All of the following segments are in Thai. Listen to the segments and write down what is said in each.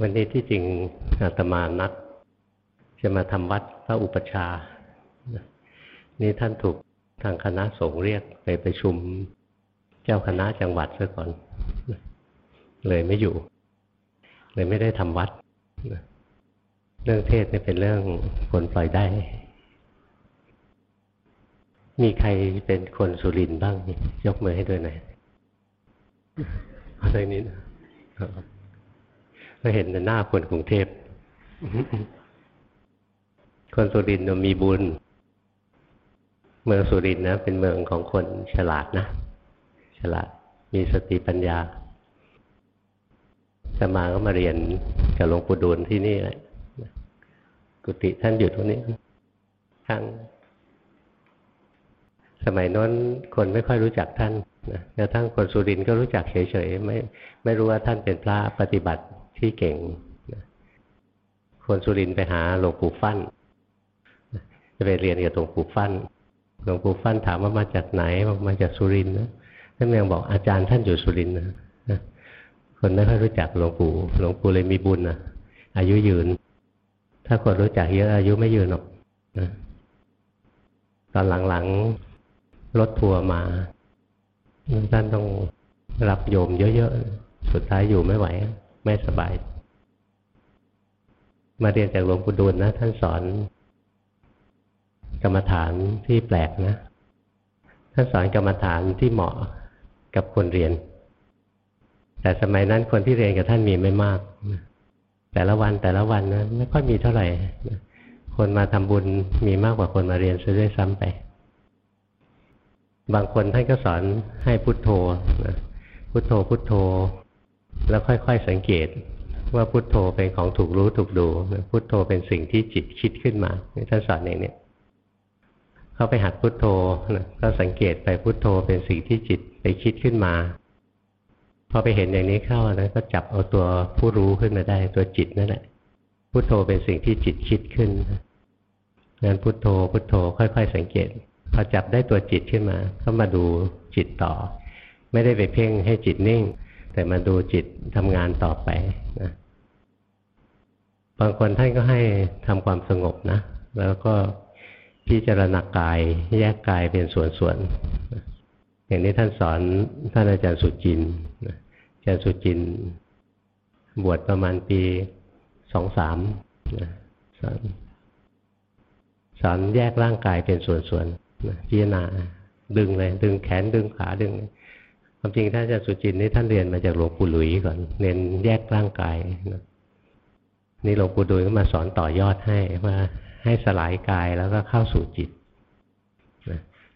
วันนี้ที่จริงอาตมานัดจะมาทำวัดพระอุปชา นี่ท่านถูกทางคณะสงฆ์เรียกไปไประชุมเจ้าคณะจังหวัดซะก่อน เลยไม่อยู่ เลยไม่ได้ทำวัด เรื่องเทศนี่เป็นเรื่องคนปล่อยได้ มีใครเป็นคนสุรินทร์บ้าง ยกมือให้ด้วยหน่อยอะไรนี้นะ เราเห็นหน้าคนกรุงเทพคนสุรินทร์มีบุญ เมืองสุรินทร์นะ เป็นเมืองของคนฉลาดนะ ฉลาด มีสติปัญญา สมาก็มาเรียนกับหลวงปู่ดูลที่นี่แหละกุฏิท่านอยู่ตรงนี้ข้างสมัยนั้นคนไม่ค่อยรู้จักท่านนะกระทั่งคนสุรินทร์ก็รู้จักเฉยๆไม่ไม่รู้ว่าท่านเป็นพระปฏิบัติ ที่เก่งคนสุรินไปหาหลวงปู่ฟั่นจะไปเรียนกับหลวงปู่ฟั่นหลวงปู่ฟั่นถามว่ามาจากไหนบอกมาจากสุรินทร์นะท่านยังบอกอาจารย์ท่านอยู่สุรินนะคนไม่ค่อยรู้จักหลวงปู่หลวงปู่เลยมีบุญนะอายุยืน ถ้าคนรู้จักเยอะอายุไม่ยืนหรอกนะตอนหลังๆรถทัวร์มาท่านต้องรับโยมเยอะๆสุดท้ายอยู่ไม่ไหว ไม่สบาย มาเรียนจากหลวงปู่ดูลนะ ท่านสอน กรรมฐานที่แปลกนะ ท่านสอนกรรมฐานที่เหมาะกับคนเรียน แต่สมัยนั้นคนที่เรียนกับท่านมีไม่มาก แต่ละวันแต่ละวันนะไม่ค่อยมีเท่าไหร่ คนมาทำบุญมีมากกว่าคนมาเรียนซะด้วยซ้ำไปบางคนท่านก็สอนให้พุทโธนะพุทโธพุทโธ แล้วค่อยๆสังเกตว่าพุทโธเป็นของถูกรู้ถูกดู พุทโธเป็นสิ่งที่จิตคิดขึ้นมาท่านสอนอย่างนี้เข้าไปหัดพุทโธนะก็สังเกตไปพุทโธเป็นสิ่งที่จิตไปคิดขึ้นมาพอไปเห็นอย่างนี้เข้านะก็จับเอาตัวผู้รู้ขึ้นมาได้ ตัวจิตนั่นแหละพุทโธเป็นสิ่งที่จิตคิดขึ้นงั้นพุทโธพุทโธ ค่อย ๆ สังเกตพอจับได้ตัวจิตขึ้นมา ก็มาดูจิตต่อ ไม่ได้ไปเพ่งให้จิตนิ่ง แต่มาดูจิตทำงานต่อไปนะบางคนท่านก็ให้ทำความสงบนะ แล้วก็พิจารณากายแยกกายเป็นส่วนๆอย่างนี้ท่านสอนท่านอาจารย์สุจินอาจารย์สุจิน บวชประมาณปีสองสามสอนสอนแยกร่างกายเป็นส่วนๆพิจารณาดึงเลย ดึงแขนดึงขาดึง ความจริงถ้านจะสุจินนี่ท่านเรียนมาจากหลวงปู่หลุยก่อนเรียนแยกร่างกายนี่หลวงปู่ดูลก็มาสอนต่อยอดให้ว่าให้สลายกายแล้วก็เข้าสู่จิต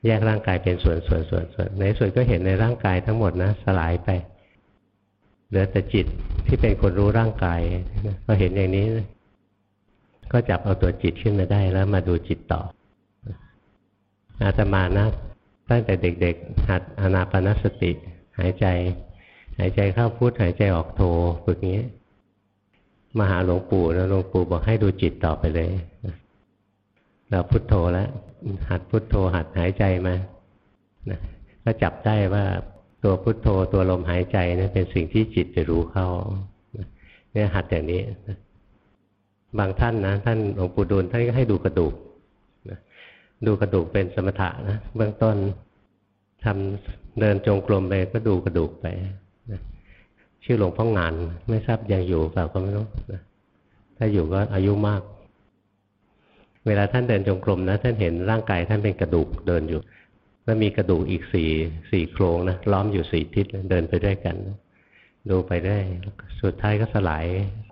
แยกร่างกายเป็นส่วนส่วนส่วนส่วนในส่วนก็เห็นในร่างกายทั้งหมดนะสลายไปเหลือแต่จิตที่เป็นคนรู้ร่างกายก็เห็นอย่างนี้ ก็จับเอาตัวจิตขึ้นมาได้แล้วมาดูจิตต่อ อาตมานะตั้งแต่เด็ก ๆ หัดอนาปนสติ หายใจ หายใจเข้าพุทหายใจออกโทฝึกงี้มาหาหลวงปู่แล้วหลวงปู่บอกให้ดูจิตต่อไปเลยเราพุทโธแล้วหัดพุทโธหัดหายใจมานะก็จับได้ว่าตัวพุทโธตัวลมหายใจนะเป็นสิ่งที่จิตจะรู้เข้าเนี่ยหัดอย่างนี้บางท่านนะท่านหลวงปู่ดูลท่านก็ให้ดูกระดูกดูกระดูกเป็นสมถะนะเบื้องต้นทำ เดินจงกรมไปก็ดูกระดูกไปนะชื่อหลวงพ่องาน ไม่ทราบยังอยู่เปล่าก็ไม่รู้นะถ้าอยู่ก็อายุมาก เวลาท่านเดินจงกรมนะท่านเห็นร่างกายท่านเป็นกระดูกเดินอยู่ แล้วมีกระดูกอีกสี่สี่โครงนะล้อมอยู่สี่ทิศเดินไปด้วยกัน ดูไปได้ สุดท้ายก็สลาย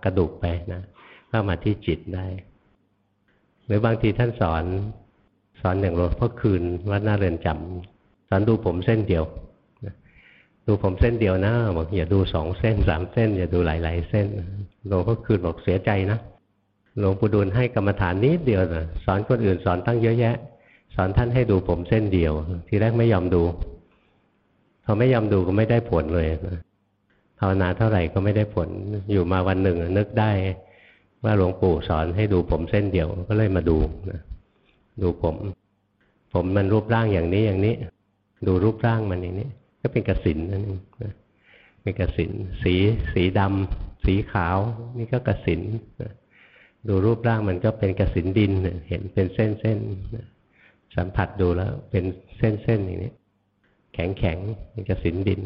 กระดูกไปนะเข้ามาที่จิตได้ หรือบางทีท่านสอนสอนอย่างหลวงพ่อคืนวัดหน้าเรือนจำ สอนดูผมเส้นเดียวดูผมเส้นเดียวนะบอกอย่าดูสองเส้นสามเส้น อย่าดูหลาย ๆ เส้นหลวงพ่อคืนบอกเสียใจนะหลวงปู่ดูลให้กรรมฐานนิดเดียวนะสอนคนอื่นสอนตั้งเยอะแยะ สอนท่านให้ดูผมเส้นเดียว ทีแรกไม่ยอมดูพอไม่ยอมดูก็ไม่ได้ผลเลยภาวนาเท่าไหร่ก็ไม่ได้ผลอยู่มาวันหนึ่งนึกได้ ว่าหลวงปู่สอนให้ดูผมเส้นเดียวก็เลยมาดูนะดูผม ผมมันรูปร่างอย่างนี้อย่างนี้ ดูรูปร่างมันอย่างนี้ ก็เป็นกสินนั่นเองเป็นกสินสีสีดำสีขาว นี่ก็กสินดูรูปร่างมันก็เป็นกสินดินเห็นเป็นเส้นเส้นสัมผัสดูแล้ว เป็นเส้นเส้นอย่างนี้ แข็งแข็งเป็นกสินดิน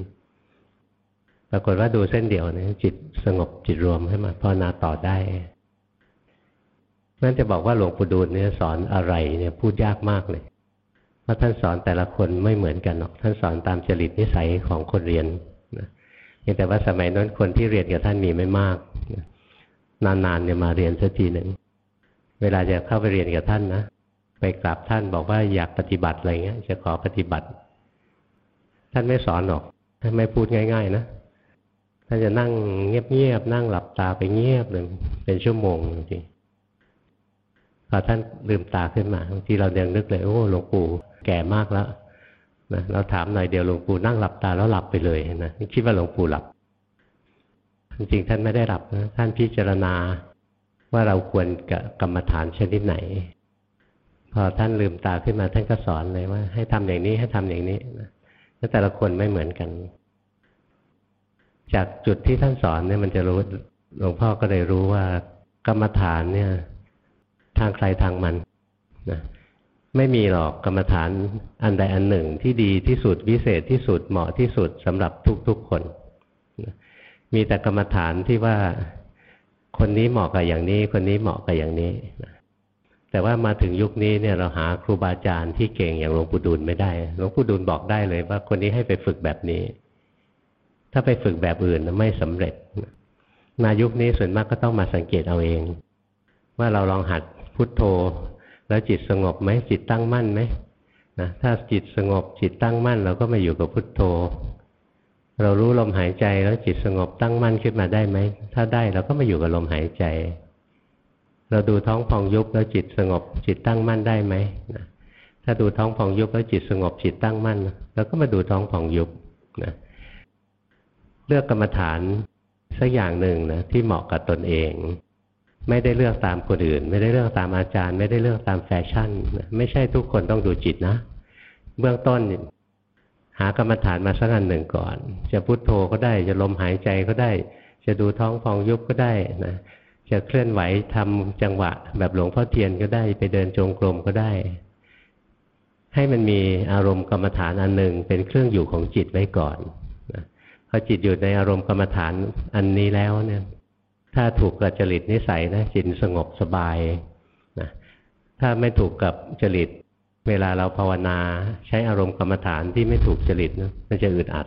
ปรากฏว่าดูเส้นเดียวเนี่ยจิตสงบจิตรวมให้มาภาวนาต่อได้นั่นจะบอกว่าหลวงปู่ดูลเนี่ยสอนอะไรเนี่ยพูดยากมากเลย ราะท่านสอนแต่ละคนไม่เหมือนกันหรอก ท่านสอนตามจริตนิสัยของคนเรียนนะเพียงแต่ว่าสมัยนั้นคนที่เรียนกับท่านมีไม่มากนานๆเนี่ยมาเรียนสักทีหนึ่ง เวลาจะเข้าไปเรียนกับท่านนะ ไปกราบท่านบอกว่าอยากปฏิบัติอะไรเงี้ย จะขอปฏิบัติ ท่านไม่สอนหรอก ท่านไม่พูดง่าย ๆ นะ ท่านจะนั่งเงียบๆ นั่งหลับตาไปเงียบเลยเป็นชั่วโมงจริงพอท่านลืมตาขึ้นมาบางทีเรายังนึกเลย โอ้หลวงปู่ แก่มากแล้วนะเราถามหน่อยเดียวหลวงปู่นั่งหลับตาแล้วหลับไปเลยนะคิดว่าหลวงปู่หลับ จริงๆท่านไม่ได้หลับนะท่านพิจารณาว่าเราควรกับกรรมฐานชนิดไหน พอท่านลืมตาขึ้นมาท่านก็สอนเลยว่า ให้ทำอย่างนี้ให้ทำอย่างนี้นะแล้วแต่ละคนไม่เหมือนกัน จากจุดที่ท่านสอนเนี่ยมันจะรู้หลวงพ่อก็เลยรู้ว่ากรรมฐานเนี่ย ทางใครทางมันนะ ไม่มีหรอกกรรมฐานอันใดอันหนึ่งที่ดีที่สุดวิเศษที่สุดเหมาะที่สุดสำหรับทุกๆคน มีแต่กรรมฐานที่ว่าคนนี้เหมาะกับอย่างนี้ คนนี้เหมาะกับอย่างนี้แต่ว่ามาถึงยุคนี้เนี่ยเราหาครูบาอาจารย์ที่เก่งอย่างหลวงปู่ดูลไม่ได้หลวงปู่ดูลบอกได้เลยว่าคนนี้ให้ไปฝึกแบบนี้ ถ้าไปฝึกแบบอื่นไม่สำเร็จมายุคนี้ส่วนมากก็ต้องมาสังเกตเอาเอง ว่าเราลองหัดพุทโธ แล้วจิตสงบไหมจิตตั้งมั่นไหมนะถ้าจิตสงบจิตตั้งมั่น เราก็มาอยู่กับพุทโธ เรารู้ลมหายใจแล้วจิตสงบตั้งมั่นขึ้นมาได้ไหมถ้าได้เราก็มาอยู่กับลมหายใจ เราดูท้องพองยุบแล้วจิตสงบ จิตตั้งมั่นได้ไหมนะถ้าดูท้องพองยุบแล้วจิตสงบจิตตั้งมั่นเราก็มาดูท้องพองยุบนะเลือกกรรมฐานสักอย่างหนึ่งนะที่เหมาะกับตนเอง ไม่ได้เลือกตามคนอื่น ไม่ได้เลือกตามอาจารย์ ไม่ได้เลือกตามแฟชั่น ไม่ใช่ทุกคนต้องดูจิตนะ เบื้องต้น หากรรมฐานมาสักอันหนึ่งก่อน จะพุโทโธก็ได้ จะลมหายใจก็ได้ จะดูท้องฟองยุบก็ได้นะจะเคลื่อนไหวทำจังหวะ แบบหลวงพ่อเทียนก็ได้ ไปเดินจงกรมก็ได้ ให้มันมีอารมณ์กรรมฐานอันหนึ่งเป็นเครื่องอยู่ของจิตไว้ก่อนนะพอจิตอยู่ในอารมณ์กรรมฐานอันนี้แล้วเนี่ย ถ้าถูกกับจริตนิสัยนะจิตสงบสบายนะถ้าไม่ถูกกับจริต เวลาเราภาวนาใช้อารมณ์กรรมฐานที่ไม่ถูกจริตนะมันจะอึดอัด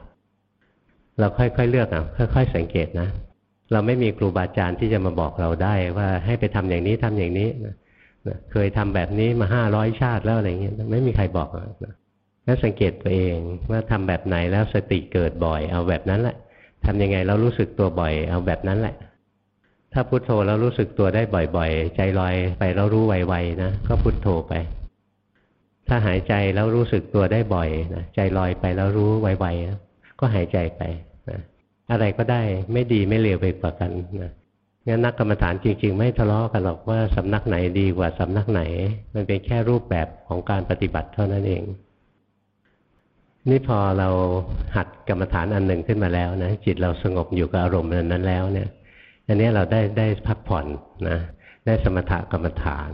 เราค่อยๆเลือกอะค่อย ๆ สังเกตนะ เราไม่มีครูบาอาจารย์ที่จะมาบอกเราได้ว่าให้ไปทำอย่างนี้ทำอย่างนี้นะเคยทำแบบนี้มาห้าร้อยชาติแล้วอะไรเงี้ยไม่มีใครบอกนะแล้วสังเกตตัวเองว่าทำแบบไหนแล้วสติเกิดบ่อย เอาแบบนั้นแหละทำยังไงเรารู้สึกตัวบ่อย เอาแบบนั้นแหละ ถ้าพุโทโธแล้วรู้สึกตัวได้บ่อยๆ ใจลอยไปแล้วรู้ไวๆนะก็พุโทโธไป ถ้าหายใจแล้วรู้สึกตัวได้บ่อยนะใจลอยไปแล้วรู้ไวๆนะก็หายใจไปนะอะไรก็ได้ไม่ดีไม่เลวไปกว่ากันนะงั้นนักกรรมฐานจริง ๆ ไม่ทะเลาะกันหรอกว่าสำนักไหนดีกว่าสำนักไหน มันเป็นแค่รูปแบบของการปฏิบัติเท่านั้นเอง นี่พอเราหัดกรรมฐานอันหนึ่งขึ้นมาแล้วนะจิตเราสงบอยู่กับอารมณ์นั้นแล้วเนี่ย อันนี้เราได้ได้พักผ่อนนะ ได้สมถกรรมฐาน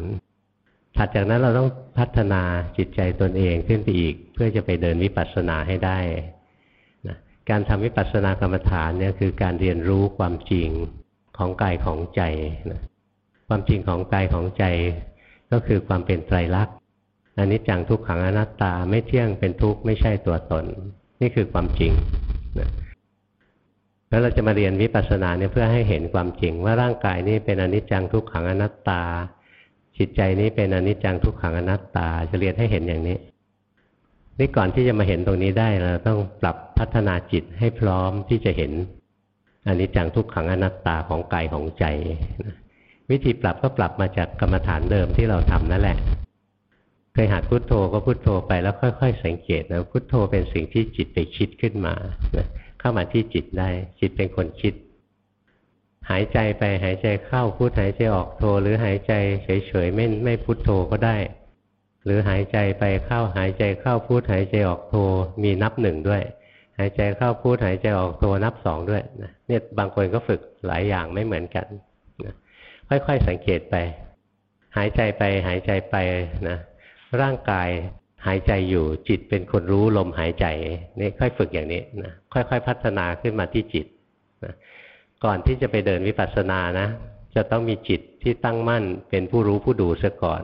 ถัดจากนั้นเราต้องพัฒนาจิตใจตนเองขึ้นไปอีก เพื่อจะไปเดินวิปัสสนาให้ได้นะการทำวิปัสสนากรรมฐานเนี่ยคือการเรียนรู้ความจริงของกายของใจนะความจริงของกายของใจก็คือความเป็นไตรลักษณ์อันนี้จังทุกขังอนัตตาไม่เที่ยงเป็นทุกข์ไม่ใช่ตัวตน นี่คือความจริงนะ แล้วเราจะมาเรียนวิปัสสนาเนี่ยเพื่อให้เห็นความจริงว่าร่างกายนี้เป็นอนิจจังทุกขังอนัตตา จิตใจนี้เป็นอนิจจังทุกขังอนัตตา จะเรียนให้เห็นอย่างนี้นี่ก่อนที่จะมาเห็นตรงนี้ได้เราต้องปรับพัฒนาจิตให้พร้อมที่จะเห็นอนิจจังทุกขังอนัตตาของกายของใจ วิธีปรับก็ปรับมาจากกรรมฐานเดิมที่เราทำนั่นแหละเคยหัดพุดโทโธก็พุโทโธไปแล้วค่อย ๆ สังเกตนะพุโทโธเป็นสิ่งที่จิตไปคิดขึ้นมานะ เข้ามาที่จิตได้ จิตเป็นคนคิด หายใจไปหายใจเข้าพุทหายใจออกโทหรือหายใจเฉยๆไม่ไม่พุทโทก็ได้ หรือหายใจไปเข้าหายใจเข้าพุทหายใจออกโทมีนับหนึ่งด้วย หายใจเข้าพูดหายใจออกโทนับสองด้วยนะเนี่ยบางคนก็ฝึกหลายอย่างไม่เหมือนกันนะค่อยๆสังเกตไป หายใจไปหายใจไปนะร่างกายหายใจอยู่จิตเป็นคนรู้ลมหายใจนี่ค่อยฝึกอย่างนี้นะ ค่อยๆ พัฒนาขึ้นมาที่จิตนะก่อนที่จะไปเดินวิปัสสนานะ จะต้องมีจิตที่ตั้งมั่นเป็นผู้รู้ผู้ดูซะก่อน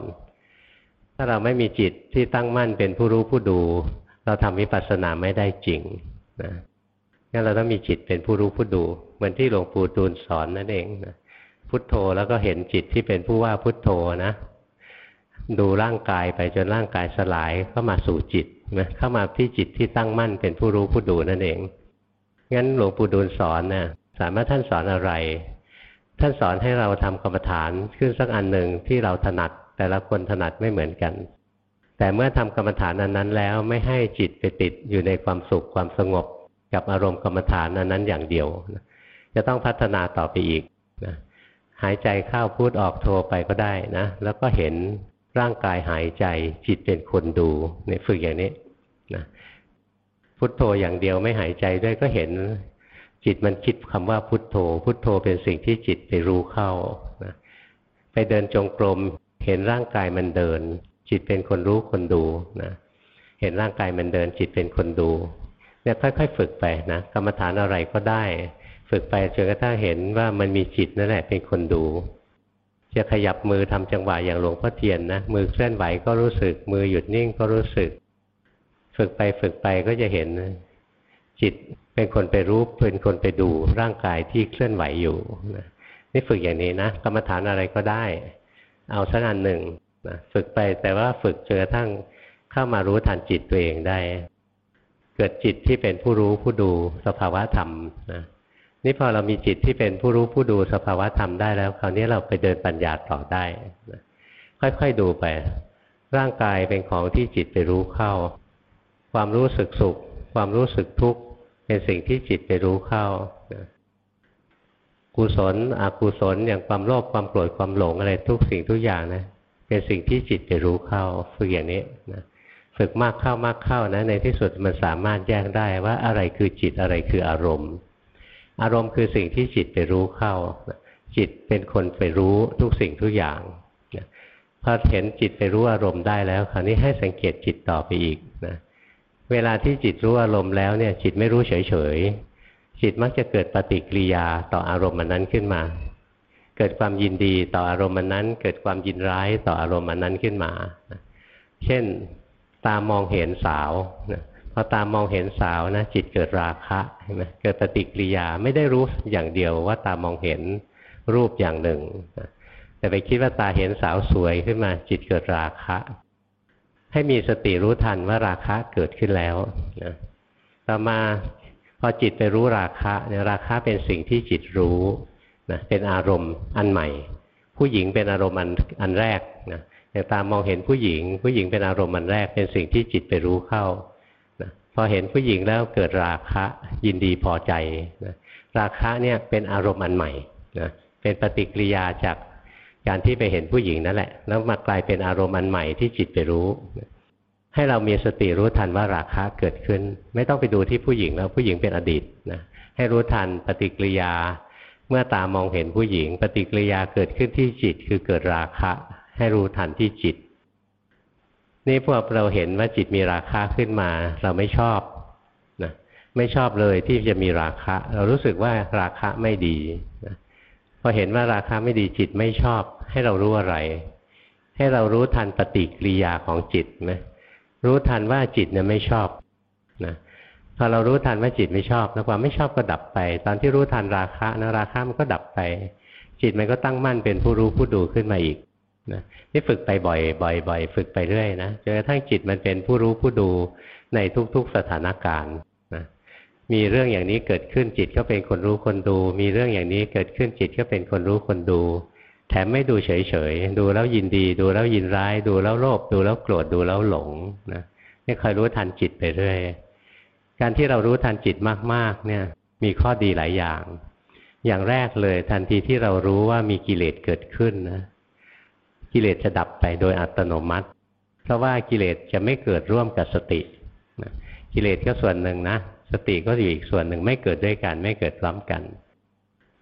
ถ้าเราไม่มีจิตที่ตั้งมั่นเป็นผู้รู้ผู้ดู เราทำวิปัสสนาไม่ได้จริงนะงั้นเราต้องมีจิตเป็นผู้รู้ผู้ดูเหมือนที่หลวงปู่ดูลสอนนั่นเองนะพุทโธแล้วก็เห็นจิตที่เป็นผู้ว่าพุทโธนะดูร่างกายไปจนร่างกายสลายเข้ามาสู่จิตนะเข้ามาที่จิตที่ตั้งมั่นเป็นผู้รู้ผู้ดูนั่นเอง งั้นหลวงปู่ดูลสอนนะ่ะสามารถท่านสอนอะไร ท่านสอนให้เราทำกรรมฐานขึ้นสักอันหนึ่งที่เราถนัด แต่ละคนถนัดไม่เหมือนกัน แต่เมื่อทำกรรมฐานอันนั้นแล้วไม่ให้จิตไปติดอยู่ในความสุขความสงบ กับอารมณ์กรรมฐานอันนั้นอย่างเดียว จะต้องพัฒนาต่อไปอีกนะหายใจเข้าพูดออกโทรไปก็ได้นะ แล้วก็เห็นร่างกายหายใจจิตเป็นคนดูเนี่ยฝึกอย่างนี้นะ พุทโธอย่างเดียวไม่หายใจด้วยก็เห็น จิตมันคิดคำว่าพุทโธ พุทโธเป็นสิ่งที่จิตไปรู้เข้านะไปเดินจงกรมเห็นร่างกายมันเดิน จิตเป็นคนรู้คนดูนะเห็นร่างกายมันเดิน จิตเป็นคนดูเนี่ยค่อย ๆ ฝึกไปนะกรรมฐานอะไรก็ได้ ฝึกไปจนกระทั่งเห็นว่ามันมีจิตนั่นแหละเป็นคนดู จะขยับมือทำจังหวะอย่างหลวงพ่อเทียนนะมือเคลื่อนไหวก็รู้สึก มือหยุดนิ่งก็รู้สึก ฝึกไปฝึกไปก็จะเห็นจิตเป็นคนไปรู้เป็นคนไปดูร่างกายที่เคลื่อนไหวอยู่นะนี่ฝึกอย่างนี้นะกรรมฐานอะไรก็ได้ เอาสักอันหนึ่งนะฝึกไปแต่ว่าฝึกจนกระทั่งเข้ามารู้ทันจิตตัวเองได้ เกิดจิตที่เป็นผู้รู้ผู้ดูสภาวะธรรมนะนี่พอเรามีจิตที่เป็นผู้รู้ผู้ดูสภาวะธรรมได้แล้ว คราวนี้เราไปเดินปัญญาต่อได้ค่อยๆดูไป ร่างกายเป็นของที่จิตไปรู้เข้า ความรู้สึกสุข ความรู้สึกทุกข์เป็นสิ่งที่จิตไปรู้เข้ากุศลอกุศลอย่างความโลภความโกรธความหลงอะไรทุกสิ่งทุกอย่างนะเป็นสิ่งที่จิตไปรู้เข้าฝึกอย่างนี้นะฝึกมากเข้ามากเข้านะ ในที่สุดมันสามารถแยกได้ว่าอะไรคือจิตอะไรคืออารมณ์ อารมณ์คือสิ่งที่จิตไปรู้เข้า จิตเป็นคนไปรู้ทุกสิ่งทุกอย่างพอเห็นจิตไปรู้อารมณ์ได้แล้ว คราวนี้ให้สังเกตจิตต่อไปอีกนะ เวลาที่จิตรู้อารมณ์แล้วเนี่ย จิตไม่รู้เฉยๆ จิตมักจะเกิดปฏิกิริยาต่ออารมณ์มันนั้นขึ้นมา เกิดความยินดีต่ออารมณ์มันนั้น เกิดความยินร้ายต่ออารมณ์มันนั้นขึ้นมา เช่นตามองเห็นสาวนะพอตามมองเห็นสาวนะจิตเกิดราคะเห็นไหมเกิดปฏิกิริยาไม่ได้รู้อย่างเดียวว่าตามองเห็นรูปอย่างหนึ่ง แต่ไปคิดว่าตาเห็นสาวสวยขึ้นมา จิตเกิดราคะ ให้มีสติรู้ทันว่าราคะเกิดขึ้นแล้วนะต่อมาพอจิตไปรู้ราคะเนี่ยราคะเป็นสิ่งที่จิตรู้นะเป็นอารมณ์อันใหม่ ผู้หญิงเป็นอารมณ์อันอันแรกนะอย่างตามมองเห็นผู้หญิง ผู้หญิงเป็นอารมณ์อันแรก เป็นสิ่งที่จิตไปรู้เข้าพอเห็นผู้หญิงแล้วเกิดราคะยินดีพอใจนะราคะเนี่ยเป็นอารมณ์อันใหม่นะเป็นปฏิกิริยาจาก การที่ไปเห็นผู้หญิงนั่นแหละ แล้วมากลายเป็นอารมณ์อันใหม่ที่จิตไปรู้ ให้เรามีสติรู้ทันว่าราคะเกิดขึ้น ไม่ต้องไปดูที่ผู้หญิงแล้วผู้หญิงเป็นอดีตนะให้รู้ทันปฏิกิริยา เมื่อตามองเห็นผู้หญิง ปฏิกิริยาเกิดขึ้นที่จิตคือเกิดราคะ ให้รู้ทันที่จิต นี่พวกเราเห็นว่าจิตมีราคะขึ้นมา เราไม่ชอบนะไม่ชอบเลยที่จะมีราคะ เรารู้สึกว่าราคะไม่ดี พอเห็นว่าราคะไม่ดีจิตไม่ชอบ ให้เรารู้อะไร ให้เรารู้ทันปฏิกิริยาของจิตนะรู้ทันว่าจิตเนี่ยไม่ชอบนะพอเรารู้ทันว่าจิตไม่ชอบนะความไม่ชอบก็ดับไป ตอนที่รู้ทันราคะนะราคะมันก็ดับไป จิตมันก็ตั้งมั่นเป็นผู้รู้ผู้ดูขึ้นมาอีกนะนี่ฝึกไปบ่อยบ่อยบ่อยฝึกไปเรื่อยนะจนกระทั่งจิตมันเป็นผู้รู้ผู้ดูในทุกๆสถานการณ์ มีเรื่องอย่างนี้เกิดขึ้นจิตก็เป็นคนรู้คนดู มีเรื่องอย่างนี้เกิดขึ้นจิตก็เป็นคนรู้คนดู แถมไม่ดูเฉยๆ ดูแล้วยินดี ดูแล้วยินร้าย ดูแล้วโลภดูแล้วโกรธดูแล้วหลงนะนี่คอยรู้ทันจิตไปเรื่อยการที่เรารู้ทันจิตมากๆ เนี่ยมีข้อดีหลายอย่าง อย่างแรกเลยทันทีที่เรารู้ว่ามีกิเลสเกิดขึ้นนะกิเลสจะดับไปโดยอัตโนมัติ เพราะว่ากิเลสจะไม่เกิดร่วมกับสติกิเลสก็ส่วนหนึ่งนะ สติก็อยู่อีกส่วนหนึ่งไม่เกิดด้วยกัน ไม่เกิดพร้อมกัน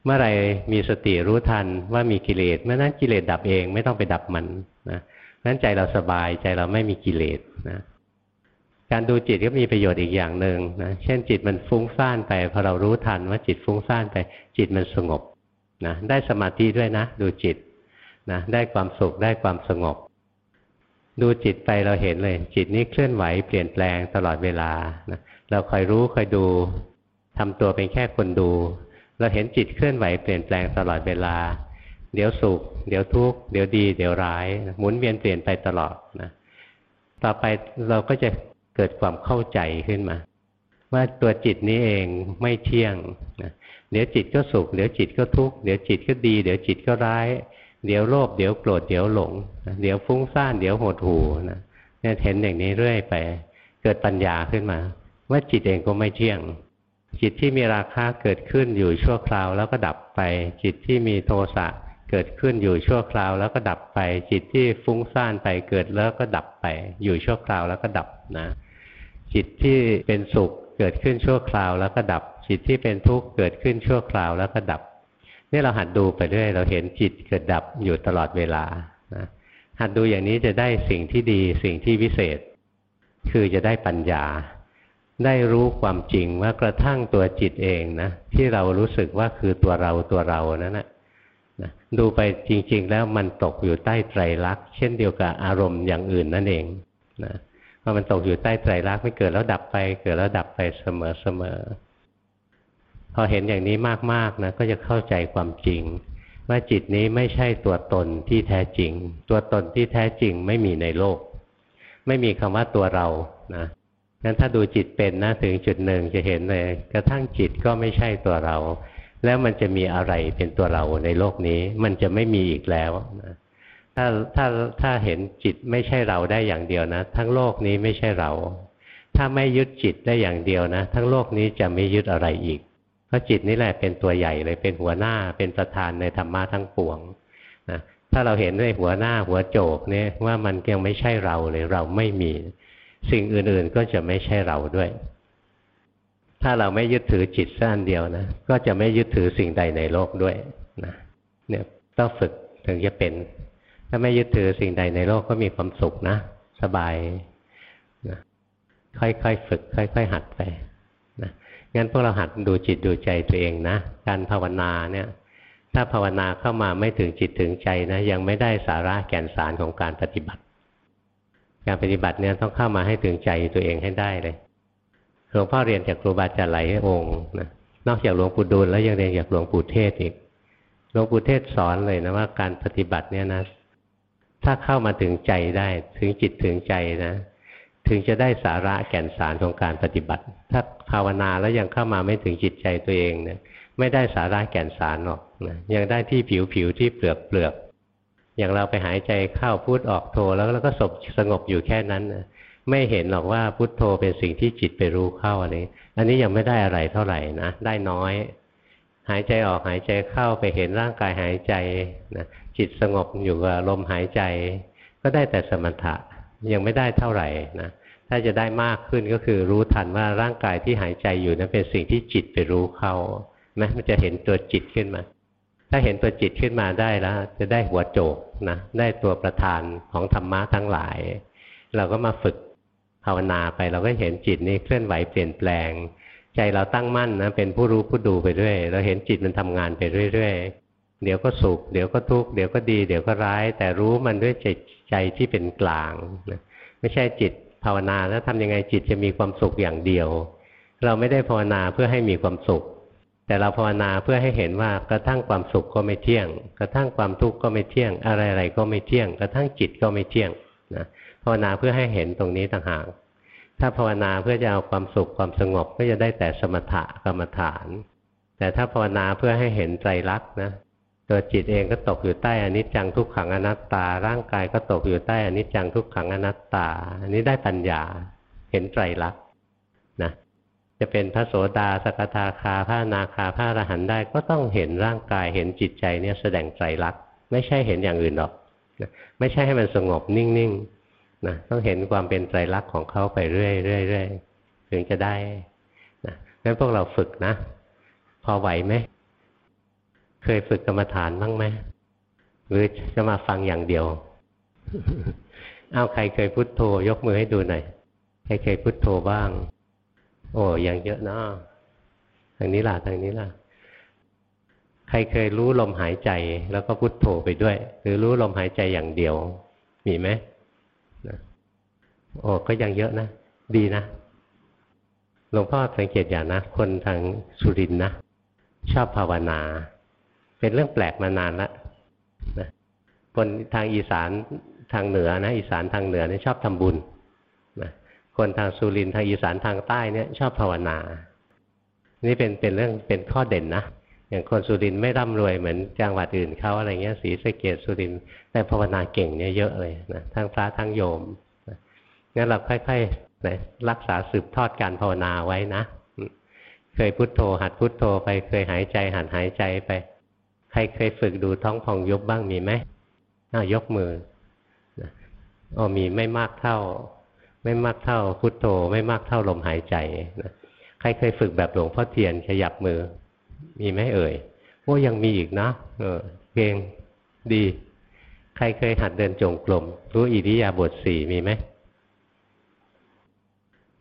เมื่อไรมีสติรู้ทันว่ามีกิเลสเมื่อนั้นกิเลสดับเองไม่ต้องไปดับมันนะนั้นใจเราสบายใจเราไม่มีกิเลสนะการดูจิตก็มีประโยชน์อีกอย่างหนึ่งนะเช่นจิตมันฟุ้งซ่านไปพอเรารู้ทันว่าจิตฟุ้งซ่านไป จิตมันสงบนะได้สมาธิด้วยนะ ดูจิตนะได้ความสุขได้ความสงบ ดูจิตไปเราเห็นเลย จิตนี้เคลื่อนไหวเปลี่ยนแปลงตลอดเวลานะ เราคอยรู้คอยดูทำตัวเป็นแค่คนดู เราเห็นจิตเคลื่อนไหวเปลี่ยนแปลงตลอดเวลา เดี๋ยวสุข เดี๋ยวทุกข์ เดี๋ยวดี เดี๋ยวร้าย หมุนเวียนเปลี่ยนไปตลอดนะ ต่อไปเราก็จะเกิดความเข้าใจขึ้นมา ว่าตัวจิตนี้เองไม่เที่ยงนะเดี๋ยวจิตก็สุข เดี๋ยวจิตก็ทุกข์ เดี๋ยวจิตก็ดี เดี๋ยวจิตก็ร้าย เดี๋ยวโลภ เดี๋ยวโกรธ เดี๋ยวหลง เดี๋ยวฟุ้งซ่าน เดี๋ยวโหดหูนะเนี่ยเห็นอย่างนี้เรื่อยไป เกิดปัญญาขึ้นมา ว่าจิตเองก็ไม่เที่ยง จิตที่มีราคะเกิดขึ้นอยู่ชั่วคราวแล้วก็ดับไป จิตที่มีโทสะเกิดขึ้นอยู่ชั่วคราวแล้วก็ดับไป จิตที่ฟุ้งซ่านไปเกิดแล้วก็ดับไป อยู่ชั่วคราวแล้วก็ดับนะ จิตที่เป็นสุขเกิดขึ้นชั่วคราวแล้วก็ดับ จิตที่เป็นทุกข์เกิดขึ้นชั่วคราวแล้วก็ดับนี่เราหัดดูไปเรื่อยเราเห็นจิตเกิดดับอยู่ตลอดเวลานะหัดดูอย่างนี้จะได้สิ่งที่ดีสิ่งที่วิเศษ คือจะได้ปัญญา ได้รู้ความจริงว่ากระทั่งตัวจิตเองนะที่เรารู้สึกว่าคือตัวเราตัวเรานั่นนะนะดูไปจริง ๆ แล้วมันตกอยู่ใต้ไตรลักษณ์เช่นเดียวกับอารมณ์อย่างอื่นนั่นเองนะพอมันตกอยู่ใต้ไตรลักษณ์ไม่เกิดแล้วดับไป เกิดแล้วดับไปเสมอเสมอพอเห็นอย่างนี้มากๆนะก็จะเข้าใจความจริง ว่าจิตนี้ไม่ใช่ตัวตนที่แท้จริง ตัวตนที่แท้จริงไม่มีในโลก ไม่มีคำว่าตัวเรานะ งั้นถ้าดูจิตเป็นนะถึงจุดหนึ่งจะเห็นเลยกระทั่งจิตก็ไม่ใช่ตัวเรา แล้วมันจะมีอะไรเป็นตัวเราในโลกนี้ มันจะไม่มีอีกแล้วนะถ้าถ้าถ้าเห็นจิตไม่ใช่เราได้อย่างเดียวนะ ทั้งโลกนี้ไม่ใช่เรา ถ้าไม่ยึดจิตได้อย่างเดียวนะ ทั้งโลกนี้จะไม่ยึดอะไรอีก เพราะจิตนี่แหละเป็นตัวใหญ่เลยเป็นหัวหน้าเป็นประธานในธรรมะทั้งปวงนะถ้าเราเห็นด้วยหัวหน้าหัวโจกเนี่ยว่ามันยังไม่ใช่เราเลยเราไม่มี สิ่งอื่นๆก็จะไม่ใช่เราด้วย ถ้าเราไม่ยึดถือจิตสั้นเดียวนะ ก็จะไม่ยึดถือสิ่งใดในโลกด้วยนะเนี่ยต้องฝึกถึงจะเป็น ถ้าไม่ยึดถือสิ่งใดในโลกก็มีความสุขนะ สบายนะค่อยๆฝึก ค่อย ๆ หัดไปนะงั้นพวกเราหัดดูจิตดูใจตัวเองนะ การภาวนาเนี่ย ถ้าภาวนาเข้ามาไม่ถึงจิตถึงใจนะ ยังไม่ได้สาระแก่นสารของการปฏิบัติ การปฏิบัติเนี่ยต้องเข้ามาให้ถึงใจตัวเองให้ได้เลยหลวงพ่อเรียนจากครูบาอาจารย์หลายองค์นะนอกจากหลวงปู่ดูลแล้วยังเรียนจากหลวงปู่เทศอีกหลวงปู่เทศสอนเลยนะว่าการปฏิบัติเนี่ยนะถ้าเข้ามาถึงใจได้ถึงจิตถึงใจนะ ถึงจะได้สาระแก่นสารของการปฏิบัติ ถ้าภาวนาแล้วยังเข้ามาไม่ถึงจิตใจตัวเองเนะี่ยไม่ได้สาระแก่นสารหรอกนะยังได้ที่ผิวผิวที่เปลือกเปลือก อย่างเราไปหายใจเข้าพุทออกโทแล้วแล้วก็สบสงบอยู่แค่นั้นนะไม่เห็นหรอกว่าพุทโธเป็นสิ่งที่จิตไปรู้เข้าอะไรอันนี้ยังไม่ได้อะไรเท่าไหร่นะได้น้อย หายใจออกหายใจเข้าไปเห็นร่างกายหายใจนะจิตสงบอยู่กับลมหายใจ ก็ได้แต่สมถะยังไม่ได้เท่าไหร่นะถ้าจะได้มากขึ้นก็คือรู้ทันว่าร่างกายที่หายใจอยู่นั้นเป็นสิ่งที่จิตไปรู้เข้านะมันจะเห็นตัวจิตขึ้นมา ถ้าเห็นตัวจิตขึ้นมาได้แล้ว จะได้หัวโจกนะได้ตัวประธานของธรรมะทั้งหลาย เราก็มาฝึกภาวนาไปเราก็เห็นจิตนี้เคลื่อนไหวเปลี่ยนแปลง ใจเราตั้งมั่นนะเป็นผู้รู้ผู้ดูไปเรื่อยเราเห็นจิตมันทำงานไปเรื่อยๆเดี๋ยวก็สุขเดี๋ยวก็ทุกข์เดี๋ยวก็ดี เดี๋ยวก็ร้าย แต่รู้มันด้วยใจใจที่เป็นกลางนะไม่ใช่จิตภาวนาแล้วทำยังไงจิตจะมีความสุขอย่างเดียว เราไม่ได้ภาวนาเพื่อให้มีความสุข แต่เราภาวนาเพื่อให้เห็นว่ากระทั่งความสุขก็ไม่เที่ยง กระทั่งความทุกข์ก็ไม่เที่ยง อะไรๆก็ไม่เที่ยง กระทั่งจิตก็ไม่เที่ยงนะภาวนาเพื่อให้เห็นตรงนี้ต่างหากถ้าภาวนาเพื่อจะเอาความสุขความสงบก็จะได้แต่สมถะกรรมฐาน แต่ถ้าภาวนาเพื่อให้เห็นใจรักนะตัวจิตเองก็ตกอยู่ใต้อนิจจังทุกขังอนัตตา ร่างกายก็ตกอยู่ใต้อนิจจังทุกขังอนัตตา อันนี้ได้ปัญญาเห็นไตรลักษณ์นะ จะเป็นพระโสดาสกทาคาพระนาคาพระอรหันต์ได้ ก็ต้องเห็นร่างกายเห็นจิตใจเนี่ยแสดงไตรลักไม่ใช่เห็นอย่างอื่นหรอกไม่ใช่ให้มันสงบนิ่งๆนะต้องเห็นความเป็นไตรลักษณ์ของเขาไปเรื่อยๆถึงจะได้นะงั้นพวกเราฝึกนะ พอไหวไหมเคยฝึกกรรมฐานบ้างไหมหรือจะมาฟังอย่างเดียวเอาใครเคยพุโทโธยกมือให้ดูหน่อยใครเคยพุโทโธบ้าง โอ้ยังเยอะนะทางนี้ล่ะทางนี้ล่ะ ใครเคยรู้ลมหายใจแล้วก็พุทโธไปด้วย หรือรู้ลมหายใจอย่างเดียว มีไหมโอ้ก็ยังเยอะนะ ดีนะหลวงพ่อสังเกตอย่างนะ คนทางสุรินนะชอบภาวนา เป็นเรื่องแปลกมานานล้วนะคนทางอีสานทางเหนือนะอีสานทางเหนือเนี่ยชอบทำบุญ คนทางสุรินทางอีสานทางใต้เนี่ยชอบภาวนา นี่เป็นเป็นเรื่องเป็นข้อเด่นนะอย่างคนสุรินไม่ร่ำรวยเหมือนจังหวัดอื่นเขาอะไรเงี้ยสีสเกดสุรินแต่ภาวนาเก่งเนี่ยเยอะเลยนะทั้งพระทั้งโยมงั้นเราค่อยๆนะรักษาสืบทอดการภาวนาไว้นะเคยพุโทโธ หัดพุโทโธไปเคยหายใจ หัดหายใจไป ใครเคยฝึกดูท้องพองยุบบ้างมีไหมอ้ายกมืออ๋อมีไม่มากเท่า ไม่มากเท่าพุทโธ ไม่มากเท่าลมหายใจนะใครเคยฝึกแบบหลวงพ่อเทียนขยับมือ มีไหมเอ่ยโอ้ยังมีอีกนะเออเก่งดี ใครเคยหัดเดินจงกรมรู้อิริยาบถสี่มีไหม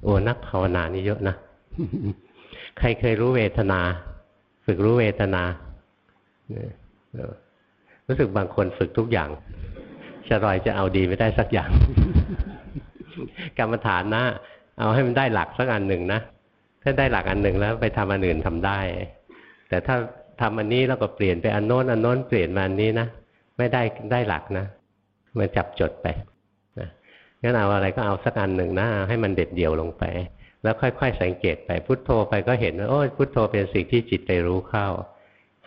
โอ้นักภาวนานี่เยอะนะใครเคยรู้เวทนา ฝึกรู้เวทนารู้สึกบางคนฝึกทุกอย่างจะรอยจะเอาดีไม่ได้สักอย่าง กรรมฐานนะ เอาให้มันได้หลักสักอันหนึ่งนะถ้าได้หลักอันหนึ่งแล้วไปทำอันอื่นทำได้ แต่ถ้าทำอันนี้แล้วก็เปลี่ยนไปอันโน้นอันโน้นเปลี่ยนมาอันนี้นะไม่ได้ได้หลักนะมันจับจดไปงั้นเอาอะไรก็เอาสักอันหนึ่งนะให้มันเด็ดเดี่ยวลงไป แล้วค่อย ๆ สังเกตไปพุทโธไปก็เห็นว่าโอ้พุทโธเป็นสิ่งที่จิตไปรู้เข้า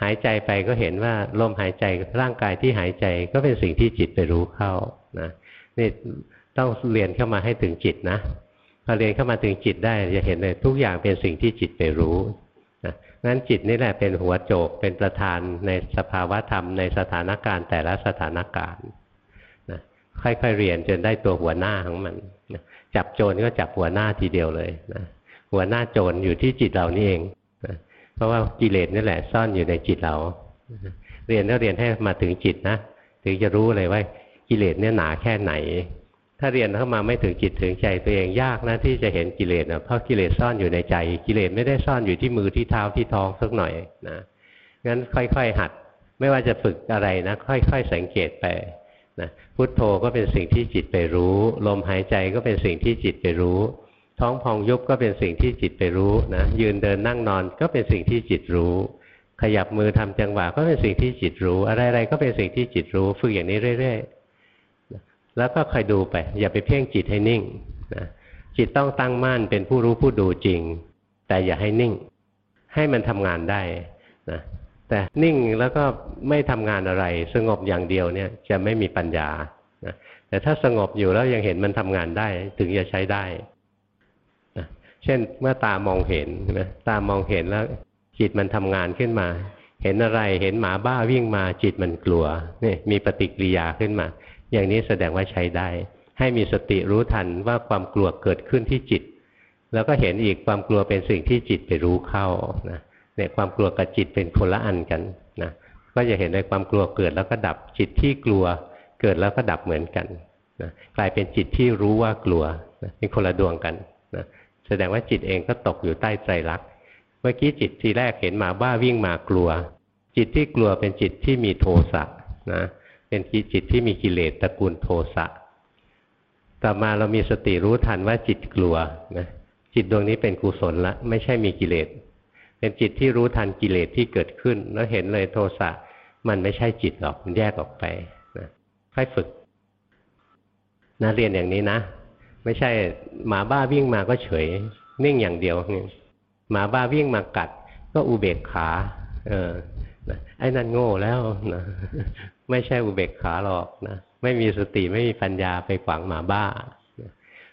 หายใจไปก็เห็นว่าลมหายใจร่างกายที่หายใจก็เป็นสิ่งที่จิตไปรู้เข้านะนี่ ต้องเรียนเข้ามาให้ถึงจิตนะพอเรียนเข้ามาถึงจิตได้จะเห็นเลยทุกอย่างเป็นสิ่งที่จิตไปรู้นะนั้นจิตนี่แหละเป็นหัวโจกเป็นประธานในสภาวะธรรมในสถานการณ์แต่ละสถานการณ์ค่อยๆเรียนจนได้ตัวหัวหน้าของมันจับโจรก็จับหัวหน้าทีเดียวเลยนะหัวหน้าโจรอยู่ที่จิตเรานี่เองนะเพราะว่ากิเลสนี่แหละซ่อนอยู่ในจิตเราเรียนแล้วเรียนให้มาถึงจิตนะถึงจะรู้เลยว่ากิเลสเนี่ยหนาแค่ไหน ถ้าเรียนเข้ามาไม่ถึงจิตถึงใจตัวเองยากนะที่จะเห็นกิเลสนะเพราะกิเลสซ่อนอยู่ในใจ กิเลสไม่ได้ซ่อนอยู่ที่มือที่เท้าที่ท้องสักหน่อยนะงั้นค่อย ๆ หัด ไม่ว่าจะฝึกอะไรนะ ค่อย ๆ สังเกตไปนะพุทโธก็เป็นสิ่งที่จิตไปรู้ ลมหายใจก็เป็นสิ่งที่จิตไปรู้ ท้องพองยุบก็เป็นสิ่งที่จิตไปรู้นะยืนเดินนั่งนอนก็เป็นสิ่งที่จิตรู้ ขยับมือทำจังหวะก็เป็นสิ่งที่จิตรู้ อะไรๆก็เป็นสิ่งที่จิตรู้ ฝึกอย่างนี้เรื่อย ๆ แล้วก็คอยดูไป อย่าไปเพ่งจิตให้นิ่งนะจิตต้องตั้งมั่นเป็นผู้รู้ผู้ดูจริง แต่อย่าให้นิ่ง ให้มันทำงานได้นะแต่นิ่งแล้วก็ไม่ทำงานอะไร สงบอย่างเดียวเนี่ยจะไม่มีปัญญาแต่ถ้าสงบอยู่แล้วยังเห็นมันทำงานได้ ถึงจะใช้ได้นะเช่นเมื่อตามองเห็นนะตามองเห็นแล้ว จิตมันทำงานขึ้นมา เห็นอะไรเห็นหมาบ้าวิ่งมาจิตมันกลัวนี่มีปฏิกิริยาขึ้นมา อย่างนี้แสดงว่าใช้ได้ ให้มีสติรู้ทันว่าความกลัวเกิดขึ้นที่จิต แล้วก็เห็นอีกความกลัวเป็นสิ่งที่จิตไปรู้เข้านะเนี่ยความกลัวกับจิตเป็นคนละอันกันนะก็จะเห็นในความกลัวเกิดแล้วก็ดับจิตที่กลัวเกิดแล้วก็ดับเหมือนกันนะกลายเป็นจิตที่รู้ว่ากลัวนะเป็นคนละดวงกันนะแสดงว่าจิตเองก็ตกอยู่ใต้ใจรักเมื่อกี้จิตทีแรกเห็นหมาบ้าวิ่งมากลัว จิตที่กลัวเป็นจิตที่มีโทสะนะ เป็นจิตที่มีกิเลสตระกูลโทสะต่อมาเรามีสติรู้ทันว่าจิตกลัวนะจิตดวงนี้เป็นกุศลละ ไม่ใช่มีกิเลส เป็นจิตที่รู้ทันกิเลสที่เกิดขึ้น แล้วเห็นเลยโทสะมันไม่ใช่จิตหรอกมันแยกออกไปนะค่อยฝึกนะเรียนอย่างนี้นะ ไม่ใช่หมาบ้าวิ่งมาก็เฉย นิ่งอย่างเดียวหมาบ้าวิ่งมากัด ก็อุเบกขา เออไอ้นั่นโง่แล้วนะ ไม่ใช่อุเบกขาหรอกนะไม่มีสติไม่มีปัญญาไปขวางหมาบ้า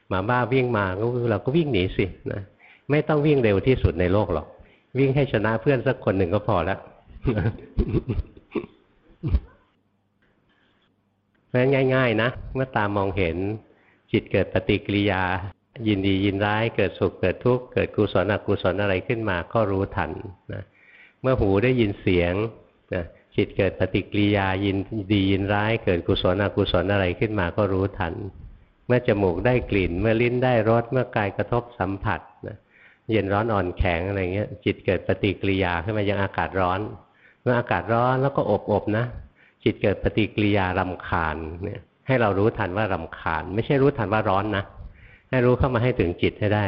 หมาบ้าวิ่งมาก็เราก็วิ่งหนีสินะไม่ต้องวิ่งเร็วที่สุดในโลกหรอก วิ่งให้ชนะเพื่อนสักคนหนึ่งก็พอแล้วเพราะง่าย ๆ นะ เมื่อตามองเห็นจิตเกิดปฏิกิริยา ยินดียินร้ายเกิดสุขเกิดทุกข์เกิดกุศลอกุศลอะไรขึ้นมาก็รู้ทันนะเมื่อหูได้ยินเสียงนะ จิตเกิดปฏิกิริยายินดียินร้าย เกิดกุศลอกุศลอะไรขึ้นมาก็รู้ทัน เมื่อจมูกได้กลิ่น เมื่อลิ้นได้รสเมื่อกายกระทบสัมผัสนะเย็นร้อนอ่อนแข็งอะไรเงี้ย จิตเกิดปฏิกิริยาขึ้นมายังอากาศร้อน เมื่ออากาศร้อนแล้วก็อบอบนะ จิตเกิดปฏิกิริยารำคาญเนี่ยให้เรารู้ทันว่ารำคาญ ไม่ใช่รู้ทันว่าร้อนนะให้รู้เข้ามาให้ถึงจิตให้ได้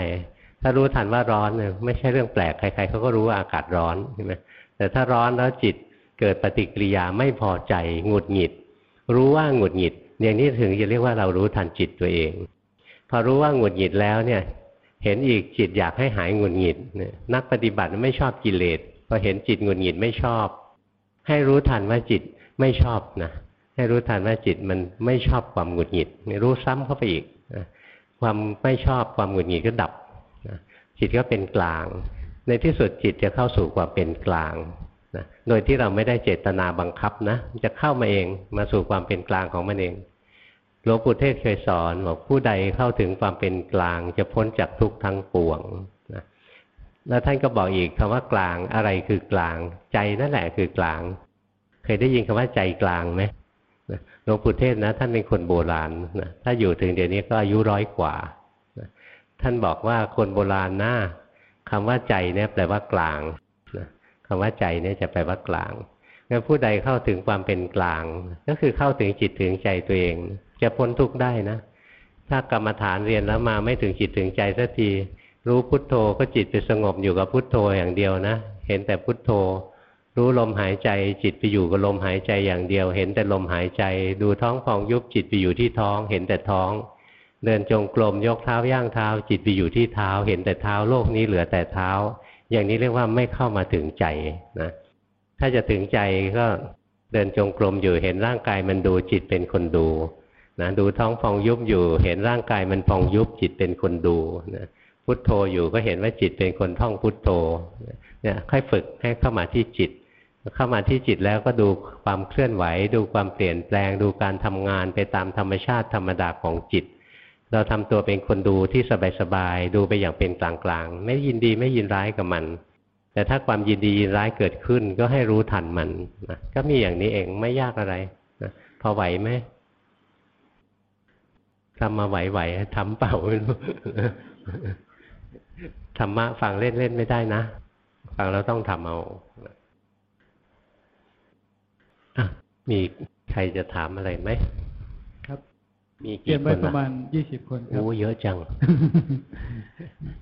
ถ้ารู้ทันว่าร้อนเนี่ยไม่ใช่เรื่องแปลกใครๆเขาก็รู้ว่าอากาศร้อนใช่ไหมแต่ถ้าร้อนแล้วจิต เกิดปฏิกิริยาไม่พอใจหงุดหงิด รู้ว่าหงุดหงิด อย่างนี้ถึงจะเรียกว่าเรารู้ทันจิตตัวเอง พอรู้ว่าหงุดหงิดแล้วเนี่ยเห็นอีกจิตอยากให้หายหงุดหงิดนักปฏิบัติไม่ชอบกิเลสพอเห็นจิตหงุดหงิดไม่ชอบ ให้รู้ทันว่าจิตไม่ชอบนะให้รู้ทันว่าจิตมันไม่ชอบความหงุดหงิดรู้ซ้ำเข้าไปอีกความไม่ชอบความหงุดหงิดก็ดับจิตก็เป็นกลาง ในที่สุดจิตจะเข้าสู่ความเป็นกลาง โดยที่เราไม่ได้เจตนาบังคับนะจะเข้ามาเองมาสู่ความเป็นกลางของมันเองหลวงปู่เทศเคยสอนบอกผู้ใดเข้าถึงความเป็นกลางจะพ้นจากทุกข์ทั้งปวงนะแล้วท่านก็บอกอีกคำว่ากลางอะไรคือกลาง ใจนั่นแหละคือกลาง เคยได้ยินคำว่าใจกลางไหมหลวงปู่เทศนะ ท่านเป็นคนโบราณนะถ้าอยู่ถึงเดี๋ยวนี้ก็อายุร้อยกว่าท่านบอกว่าคนโบราณนะคำว่าใจเนี่ยแปลว่ากลาง คำว่าใจเนี่ยจะแปลว่ากลางงั้นผู้ใดเข้าถึงความเป็นกลาง ก็คือเข้าถึงจิตถึงใจตัวเอง จะพ้นทุกข์ได้นะ ถ้ากรรมฐานเรียนแล้วมาไม่ถึงจิตถึงใจสักทีรู้พุทโธก็จิตไปสงบอยู่กับพุทโธอย่างเดียวนะ เห็นแต่พุทโธ รู้ลมหายใจจิตไปอยู่กับลมหายใจอย่างเดียว เห็นแต่ลมหายใจ ดูท้องฟองยุบจิตไปอยู่ที่ท้อง เห็นแต่ท้อง เดินจงกรมยกเท้าย่างเท้า จิตไปอยู่ที่เท้า เห็นแต่เท้าโลกนี้เหลือแต่เท้า อย่างนี้เรียกว่าไม่เข้ามาถึงใจนะ ถ้าจะถึงใจก็เดินจงกรมอยู่เห็นร่างกายมันดูจิตเป็นคนดูนะดูท้องฟองยุบอยู่ เห็นร่างกายมันฟองยุบจิตเป็นคนดูนะพุทโธอยู่ก็เห็นว่าจิตเป็นคนท่องพุทโธเนี่ยค่อยฝึกให้เข้ามาที่จิต เข้ามาที่จิตแล้วก็ดูความเคลื่อนไหว ดูความเปลี่ยนแปลง ดูการทำงานไปตามธรรมชาติธรรมดาของจิต เราทำตัวเป็นคนดูที่สบายๆดูไปอย่างเป็นกลางๆ ไม่ยินดีไม่ยินร้ายกับมัน แต่ถ้าความยินดียินร้ายเกิดขึ้นก็ให้รู้ทันมันนะก็มีอย่างนี้เองไม่ยากอะไรนะพอไหวไหมทำมาไหวๆทำเปล่าไม่รู้ธรรมะฟังเล่นๆไม่ได้นะฟังแล้วต้องทำเอามีใครจะถามอะไรไหม มีกี่คนประมาณยี่สิบคนครับโอ้เยอะจัง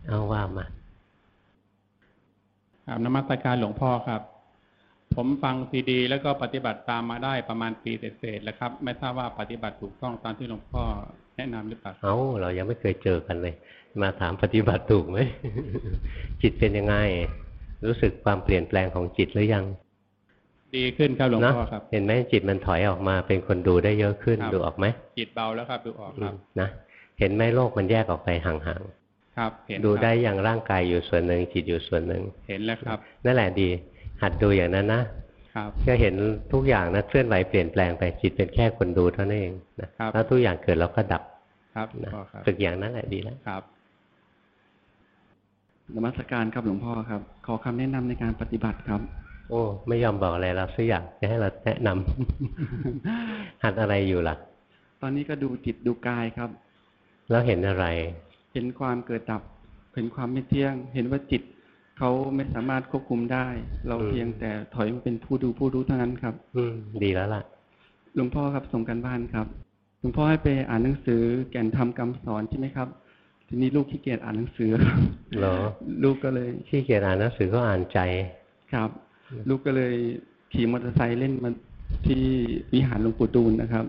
เอาว่ามาครับนมัสการหลวงพ่อครับ ผมฟังซีดี แล้วก็ปฏิบัติตามมาได้ประมาณปีเศษๆแล้วครับ ไม่ทราบว่าปฏิบัติถูกต้องตามที่หลวงพ่อแนะนำหรือเปล่าเอ้าเรายังไม่เคยเจอกันเลย มาถามปฏิบัติถูกไหมจิตเป็นยังไง รู้สึกความเปลี่ยนแปลงของจิตหรือยัง ดีขึ้นครับหลวงพ่อครับ เห็นไหมจิตมันถอยออกมาเป็นคนดูได้เยอะขึ้นดูออกไหมจิตเบาแล้วครับดูออกครับนะเห็นไหมโลกมันแยกออกไปห่างๆครับ เห็นดูได้อย่างร่างกายอยู่ส่วนหนึ่งจิตอยู่ส่วนหนึ่งเห็นแล้วครับนั่นแหละดี หัดดูอย่างนั้นนะครับก็เห็นทุกอย่างนะเคลื่อนไหวเปลี่ยนแปลงไปจิตเป็นแค่คนดูเท่านั้นเองนะแล้วทุกอย่างเกิดแล้วก็ดับครับฝึกอย่างนั้นแหละดีแล้วครับนมัสการครับหลวงพ่อครับ ขอคำแนะนำในการปฏิบัติครับ โอ้ ไม่ยอมบอกอะไรเราสักอย่างจะให้เราแนะนำหัดอะไรอยู่ล่ะ ตอนนี้ก็ดูจิตดูกายครับ แล้วเห็นอะไร เห็นความเกิดดับ เห็นความไม่เที่ยง เห็นว่าจิตเขาไม่สามารถควบคุมได้ เราเพียงแต่ถอยมาเป็นผู้ดูผู้รู้เท่านั้นครับ อืมดีแล้วล่ะ หลวงพ่อครับส่งกันบ้านครับ หลวงพ่อให้ไปอ่านหนังสือแก่นธรรมคำสอนใช่ไหมครับทีนี้ลูกขี้เกียจอ่านหนังสือเหรอ ลูกก็เลยขี้เกียจอ่านหนังสือก็อ่านใจ ครับ ลูกก็เลยขี่มอเตอร์ไซค์เล่นมาที่วิหารหลวงปู่ดูลนะครับ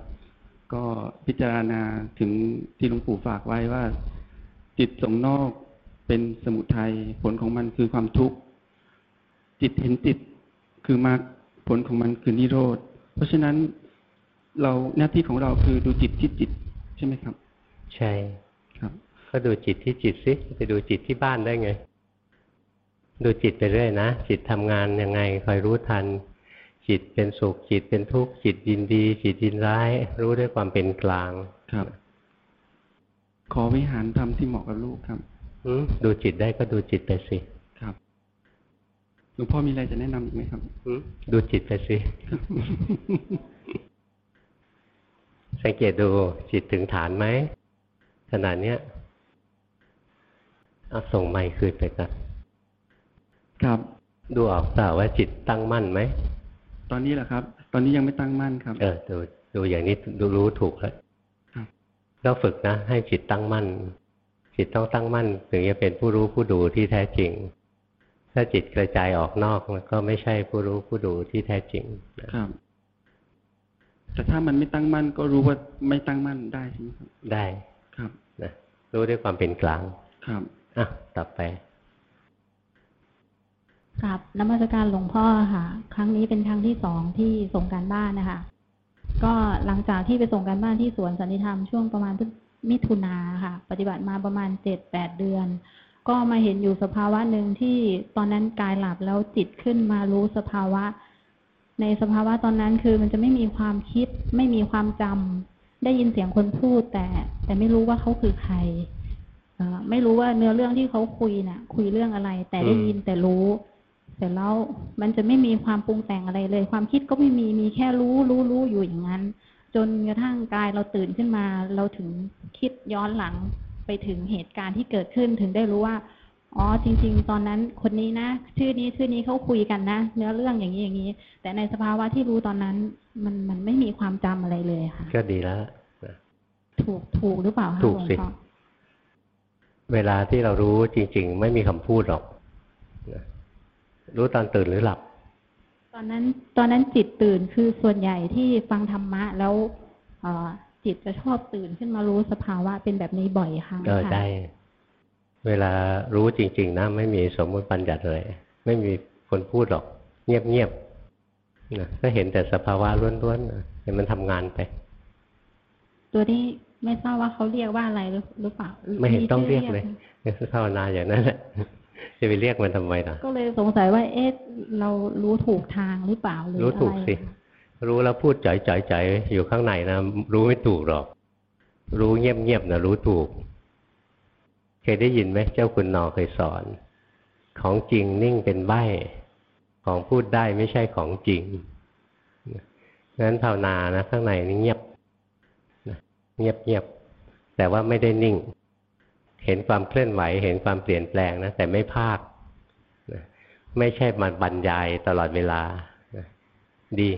ก็พิจารณาถึงที่หลวงปู่ฝากไว้ว่า จิตสงนอกเป็นสมุทัยผลของมันคือความทุกข์ จิตเห็นจิตคือมรรคผลของมันคือนิโรธ เพราะฉะนั้นเราหน้าที่ของเราคือดูจิตที่จิตใช่ไหมครับ ใช่ครับ ก็ดูจิตที่จิตสิไปดูจิตที่บ้านได้ไง ดูจิตไปเรื่อยนะ จิตทำงานยังไงคอยรู้ทัน จิตเป็นสุขจิตเป็นทุกข์จิตยินดี จิตยินร้าย รู้ด้วยความเป็นกลางครับ ขอวิหารธรรมที่เหมาะกับลูกครับอืมดูจิตได้ก็ดูจิตไปสิครับหลวงพ่อมีอะไรจะแนะนำอีกไหมครับอืมดูจิตไปสิสังเกตดูจิตถึงฐานไหมขนาดเนี้ยเอาส่งไมค์คืนไปกัน ครับ ดูออกเปล่าว่าจิตตั้งมั่นไหม ตอนนี้แหละครับ ตอนนี้ยังไม่ตั้งมั่นครับ เออดูดูอย่างนี้ดูรู้ถูกแล้วครับเราฝึกนะ ให้จิตตั้งมั่น จิตต้องตั้งมั่น ถึงจะเป็นผู้รู้ผู้ดูที่แท้จริง ถ้าจิตกระจายออกนอกมันก็ไม่ใช่ผู้รู้ผู้ดูที่แท้จริงนะครับแต่ถ้ามันไม่ตั้งมั่นก็รู้ว่าไม่ตั้งมั่นได้ใช่ไหมครับได้ครับนะรู้ด้วยความเป็นกลางครับอะต่อไป กับนมัสการหลวงพ่อค่ะ ครั้งนี้เป็นครั้งที่สองที่ส่งการบ้านนะคะ ก็หลังจากที่ไปส่งการบ้านที่สวนสันติธรรมช่วงประมาณมิถุนาค่ะ ปฏิบัติมาประมาณเจ็ดแปดเดือน ก็มาเห็นอยู่สภาวะหนึ่งที่ตอนนั้นกายหลับแล้วจิตขึ้นมารู้สภาวะ ในสภาวะตอนนั้นคือมันจะไม่มีความคิด ไม่มีความจำได้ยินเสียงคนพูดแต่ แต่ไม่รู้ว่าเขาคือใครเอไม่รู้ว่าเนื้อเรื่องที่เขาคุยน่ะ คุยเรื่องอะไร แต่ได้ยินแต่รู้ สร็จแล้วมันจะไม่มีความปรุงแต่งอะไรเลย ความคิดก็ไม่มีมีแค่รู้รู้รู้อยู่อย่างนั้น จนกระทั่งกายเราตื่นขึ้นมา เราถึงคิดย้อนหลังไปถึงเหตุการณ์ที่เกิดขึ้นถึงได้รู้ว่าอ๋อจริง ๆ ตอนนั้นคนนี้นะชื่อนี้ชื่อนี้เขาคุยกันนะเนื้อเรื่องอย่างนี้อย่างนี้ แต่ในสภาวะที่รู้ตอนนั้น มันมันไม่มีความจำอะไรเลยค่ะ ก็ดีแล้วนะถูกถูกหรือเปล่าคะถูกหลวงสิพ่อเวลาที่เรารู้จริง ๆ ไม่มีคำพูดหรอกนะ รู้ตอนตื่นหรือหลับ ตอนนั้นตอนนั้นจิตตื่นคือส่วนใหญ่ที่ฟังธรรมะแล้วเอ่อจิตจะชอบตื่นขึ้นมารู้สภาวะเป็นแบบนี้บ่อยครั้งเออค่ะได้ เวลารู้จริง ๆนะไม่มีสมมติปัญญัติเลย ไม่มีคนพูดหรอก เงียบๆนะก็เห็นแต่สภาวะล้วนๆนะเห็นมันทำงานไป ตัวนี้ไม่ทราบว่าเขาเรียกว่าอะไรหรือหรือเปล่า ไม่เห็นต้องเรียกชื่เลยภาวนาอย่างนั้นแหละ จะไปเรียกมันทำไมล่ะ ก็เลยสงสัยว่า เอ๊ะ เรารู้ถูกทางหรือเปล่าหรือรู้ถูกอะไรสิ รู้แล้วพูดจ่อยๆๆอยู่ข้างในนะ รู้ไม่ถูกหรอก รู้เงียบๆนะรู้ถูก เคยได้ยินไหมเจ้าคุณนอเคยสอน ของจริงนิ่งเป็นใบของพูดได้ไม่ใช่ของจริงงั้นภาวนานะ ข้างในนี่เงียบนะเงียบเงียบๆแต่ว่าไม่ได้นิ่ง เห็นความเคลื่อนไหว เห็นความเปลี่ยนแปลงนะแต่ไม่ภาคนะไม่ใช่มาบรรยายตลอดเวลานะดี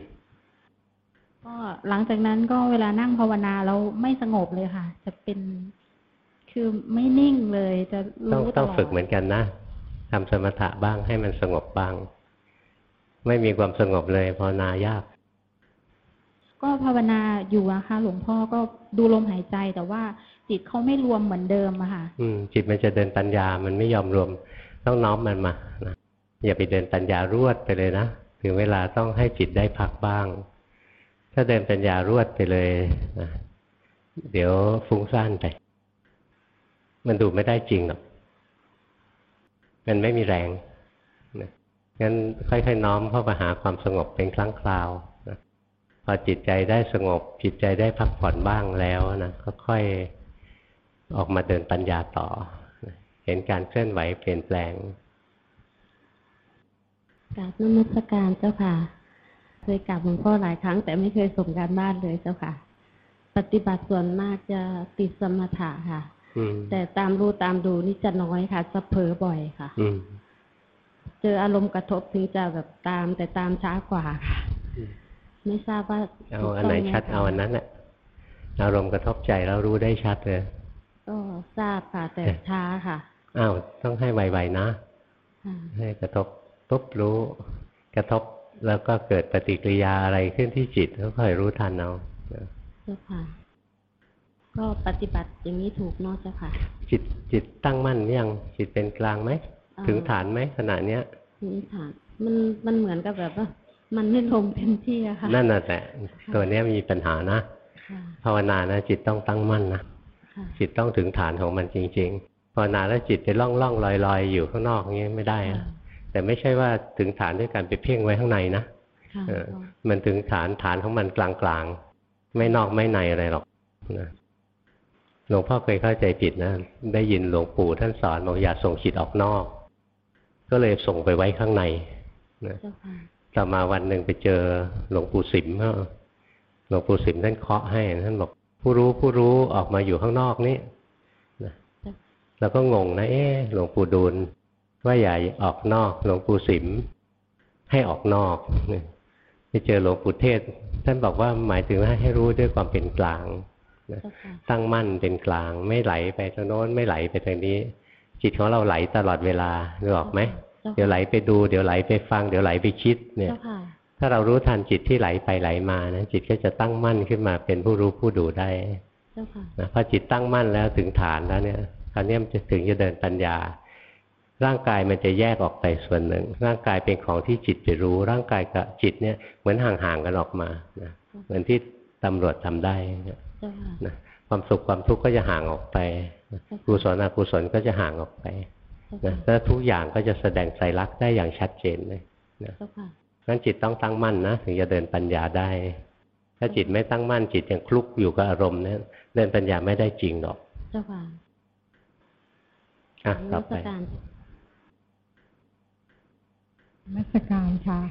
ก็หลังจากนั้นก็เวลานั่งภาวนาแล้วไม่สงบเลยค่ะ จะเป็นคือไม่นิ่งเลยจะต้องรู้ตต้องลอดฝึกเหมือนกันนะทำสมถะบ้างให้มันสงบบ้าง ไม่มีความสงบเลยภาวนายาก ก็ภาวนาอยู่อะค่ะหลวงพ่อก็ดูลมหายใจแต่ว่า จิตเขาไม่รวมเหมือนเดิมอะค่ะอืมจิตมันจะเดินปัญญามันไม่ยอมรวม ต้องน้อมมันมานะอย่าไปเดินปัญญารวดไปเลยนะถึงเวลาต้องให้จิตได้พักบ้าง ถ้าเดินปัญญารวดไปเลยนะเดี๋ยวฟุ้งซ่านไป มันดูไม่ได้จริงหรอกมันไม่มีแรงนะงั้นค่อยๆน้อมเข้ามาหาความสงบเป็นครั้งคราวนะพอจิตใจได้สงบ จิตใจได้พักผ่อนบ้างแล้วนะก็ค่อย ออกมาเดินปัญญาต่อนะเห็นการเคลื่อนไหวเปลี่ยนแปลงกราบนมัสการเจ้าค่ะ เคยกราบหลวงพ่อหลายครั้ง แต่ไม่เคยส่งการบ้านเลยเจ้าค่ะ ปฏิบัติส่วนมากจะติดสมถะค่ะอืมแต่ตามรู้ตามดูนี่จะน้อยค่ะจะเผลอบ่อยค่ะอืมเจออารมณ์กระทบถึงจะแบบตาม แต่ตามช้ากว่าค่ะอืมไม่ทราบว่าเอาถูกอันต้งไหนมชัดคะเอาอันนั้นแหละอารมณ์กระทบใจแล้วรู้ได้ชัดเลย ก็ทราบค่ะแต่ช้าค่ะอ้าวต้องให้ไวๆนะค่ะให้กระทบปุ๊บรู้ กระทบแล้วก็เกิดปฏิกิริยาอะไรขึ้นที่จิตก็ค่อยรู้ทันเอานะเจ้าค่ะ ก็ปฏิบัติอย่างนี้ถูกเนอะเจ้าค่ะ จิตจิตตั้งมั่นหรือยังจิตเป็นกลางไหมอ่าถึงฐานไหมขณะเนี้ยนี่ค่ะมันมันเหมือนกับแบบว่ามันไม่ลงเต็มที่อะค่ะ นั่นน่ะแต่ตัวเนี้ยมีปัญหานะค่ะภาวนานะจิตต้องตั้งมั่นนะค่ะ จิตต้องถึงฐานของมันจริงๆภาวนาแล้วจิตไปล่องล่องลอยลอยๆอยู่ข้างนอกอย่างนี้ไม่ได้นะแต่ไม่ใช่ว่าถึงฐานด้วยการไปเพ่งไว้ข้างในนะค่ะเออมันถึงฐานฐานของมันกลางๆ ไม่นอกไม่ในอะไรหรอกนะหลวงพ่อเคยเข้าใจผิดนะ ได้ยินหลวงปู่ท่านสอนบอกอย่าส่งจิตออกนอก ก็เลยส่งไปไว้ข้างในนะเจ้าค่ะต่อมาวันหนึ่งไปเจอหลวงปู่สิมก็หลวงปู่สิมท่านเคาะให้ท่านบอก ผู้รู้ผู้รู้ออกมาอยู่ข้างนอกนี่นะแล้วก็งงนะ เอ๊ะหลวงปู่ดูลว่าอย่าออกนอก หลวงปู่สิม ให้ออกนอกไปเจอหลวงปู่เทศ ท่านบอกว่าหมายถึงว่าให้รู้ด้วยความเป็นกลางนะเจ้าค่ะตั้งมั่นเป็นกลาง ไม่ไหลไปทางโน้นไม่ไหลไปทางนี้ จิตของเราไหลตลอดเวลานึกออกไหมเจ้าค่ะเดี๋ยวไหลไปดู เดี๋ยวไหลไปฟัง เดี๋ยวไหลไปคิดเนี่ยเจ้าค่ะ ถ้าเรารู้ทันจิตที่ไหลไปไหลมานะจิตก็จะตั้งมั่นขึ้นมาเป็นผู้รู้ผู้ดูได้เจ้าค่ะนะพอจิตตั้งมั่นแล้วถึงฐานแล้วเนี่ยคราวนี้มันจะถึงจะเดินปัญญา ร่างกายมันจะแยกออกไปส่วนหนึ่ง ร่างกายเป็นของที่จิตไปรู้ ร่างกายกับจิตเนี่ยเหมือนห่างๆกันออกมานะเหมือนที่ตำรวจทำได้นะเจ้าค่ะนะความสุขความทุกข์ก็จะห่างออกไปนะกุศลอกุศลก็จะห่างออกไปเจ้านะค่ะแล้วทุกอย่างก็จะแสดงใจรักษณ์ได้อย่างชัดเจนเลยเจ้าค่ะ งั้นจิตต้องตั้งมั่นนะถึงจะเดินปัญญาได้ ถ้าจิตไม่ตั้งมั่นจิตยังคลุกอยู่กับอารมณ์เนี่ยเดินปัญญาไม่ได้จริงหรอกเจ้าค่ะอะนต่อมัไปสการนมัสการค่ะ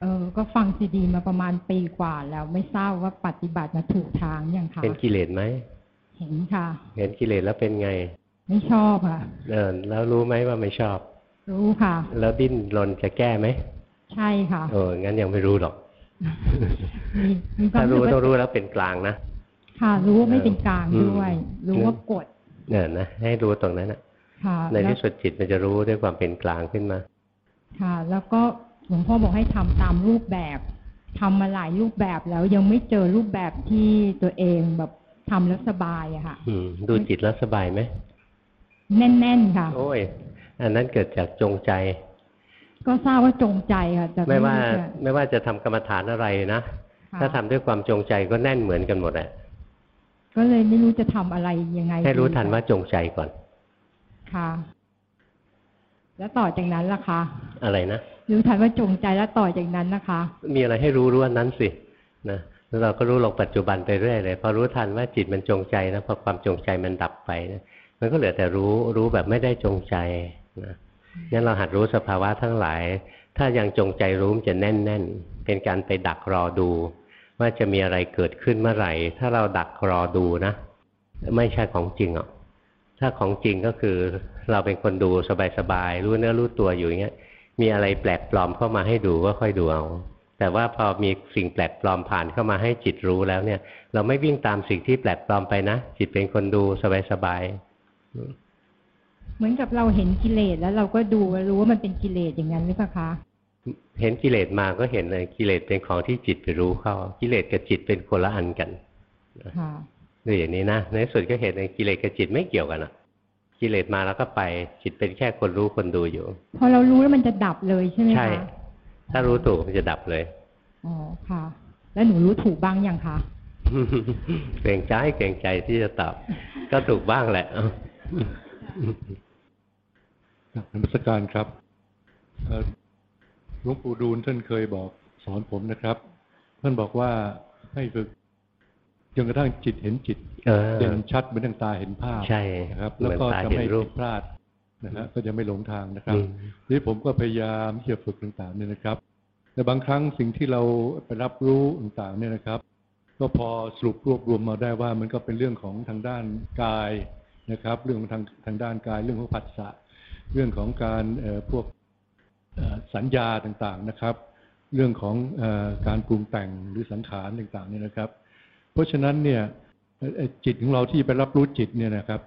เออ ก็ฟังซีดีมาประมาณปีกว่า แล้วไม่ทราบว่าปฏิบัติมาถูกทางยังค่ะเป็นกิเลสไหม เห็นค่ะ เห็นกิเลสแล้วเป็นไง ไม่ชอบค่ะ เออ แล้วรู้ไหมว่าไม่ชอบ รู้ค่ะ แล้วดิ้นรนจะแก้ไหม ใช่ค่ะ เออ งั้นยังไม่รู้หรอกมีมีควาถ้ามรู้สึกต้องว่ารู้แล้วเป็นกลางนะ ค่ะ รู้ว่าไม่เป็นกลางอืมด้วย รู้ว่ากดเนี่ยนะ ให้รู้ตรงนั้นนะค่ะในแล้วที่สุดจิตมันจะรู้ด้วยความเป็นกลางขึ้นมา ค่ะ แล้วก็หลวงพ่อบอกให้ทำตามรูปแบบทำมาหลายรูปแบบแล้วยังไม่เจอรูปแบบที่ตัวเองแบบทำแล้วสบายอะค่ะอืมดูจิตแล้วสบายไหมแน่นๆค่ะ โอ้ย อันนั้นเกิดจากจงใจ ก็ทราบว่าจงใจค่ะแต่ไม่ว่ารู้จะไม่ว่าจะทำกรรมฐานอะไรนะค่ะถ้าทำด้วยความจงใจก็แน่นเหมือนกันหมดแหละก็เลยไม่รู้จะทำอะไรยังไงให้รู้ดีทันว่าจงใจก่อน ค่ะ แล้วต่อจากนั้นล่ะคะอะไรนะรู้ทันว่าจงใจแล้วต่อจากนั้นนะคะ มีอะไรให้รู้รู้อันนั้นสินะแล้วเราก็รู้ลงปัจจุบันไปเรื่อยเลยพอรู้ทันว่าจิตมันจงใจนะพอความจงใจมันดับไปนะมันก็เหลือแต่รู้รู้แบบไม่ได้จงใจนะ งั้นเราหัดรู้สภาวะทั้งหลาย ถ้ายังจงใจรู้มันจะแน่นแน่นๆเป็นการไปดักรอดู ว่าจะมีอะไรเกิดขึ้นเมื่อไหร่ ถ้าเราดักรอดูนะ ไม่ใช่ของจริงหรอกถ้าของจริงก็คือเราเป็นคนดูสบายๆรู้เนื้อรู้ตัวอยู่อย่างเงี้ย มีอะไรแปลกปลอมเข้ามาให้ดูก็ค่อยดูเอาแต่ว่าพอมีสิ่งแปลกปลอมผ่านเข้ามาให้จิตรู้แล้วเนี่ย เราไม่วิ่งตามสิ่งที่แปลกปลอมไปนะ จิตเป็นคนดูสบาย เหมือนกับเราเห็นกิเลสแล้วเราก็ดูรู้ว่ามันเป็นกิเลสอย่างนั้นหรือเปล่าคะๆเห็นกิเลสมาก็เห็นเลยกิเลสเป็นของที่จิตไปรู้เข้า กิเลสกับจิตเป็นคนละอันกันค่ะดูอย่างนี้นะในที่สุดก็เห็นเลยกิเลสกับจิตไม่เกี่ยวกันอะกิเลสมาแล้วก็ไปจิตเป็นแค่คนรู้คนดูอยู่ พอเรารู้แล้วมันจะดับเลยใช่ไหมคะใช่ถ้ารู้ถูกมันจะดับเลยอ๋อค่ะ แล้วหนูรู้ถูกบ้างยังคะเกรงใจเกรงใจที่จะตอบก็ถูกบ้างแหละครับ นมัสการครับเอ่อหลวงปู่ดูลท่านเคยบอกสอนผมนะครับ ท่านบอกว่าให้ฝึกจนกระทั่งจิตเห็นจิตเออเด่นชัดเหมือนดังตาเห็นภาพใช่นะครับเหมืแล้วอนก็ตาจะเห็นไม่รูปผิดพลาดนะฮะก็จะไม่หลงทางนะครับอืมนี่ผมก็พยายามที่จะฝึกต่างๆเนี่ยนะครับ แต่บางครั้งสิ่งที่เราไปรับรู้ต่างๆเนี่ยนะครับ ก็พอสรุปรวบรวมมาได้ว่ามันก็เป็นเรื่องของทางด้านกายนะครับ เรื่องของทางทางด้านกายเรื่องของผัสสะ เรื่องของการพวกสัญญาต่างๆนะครับ เรื่องของอการปรุงแต่งหรือสังขารต่างๆเนี่ยนะครับ เพราะฉะนั้นเนี่ยจิตของเราที่ไปรับรู้จิตเนี่ยนะครับ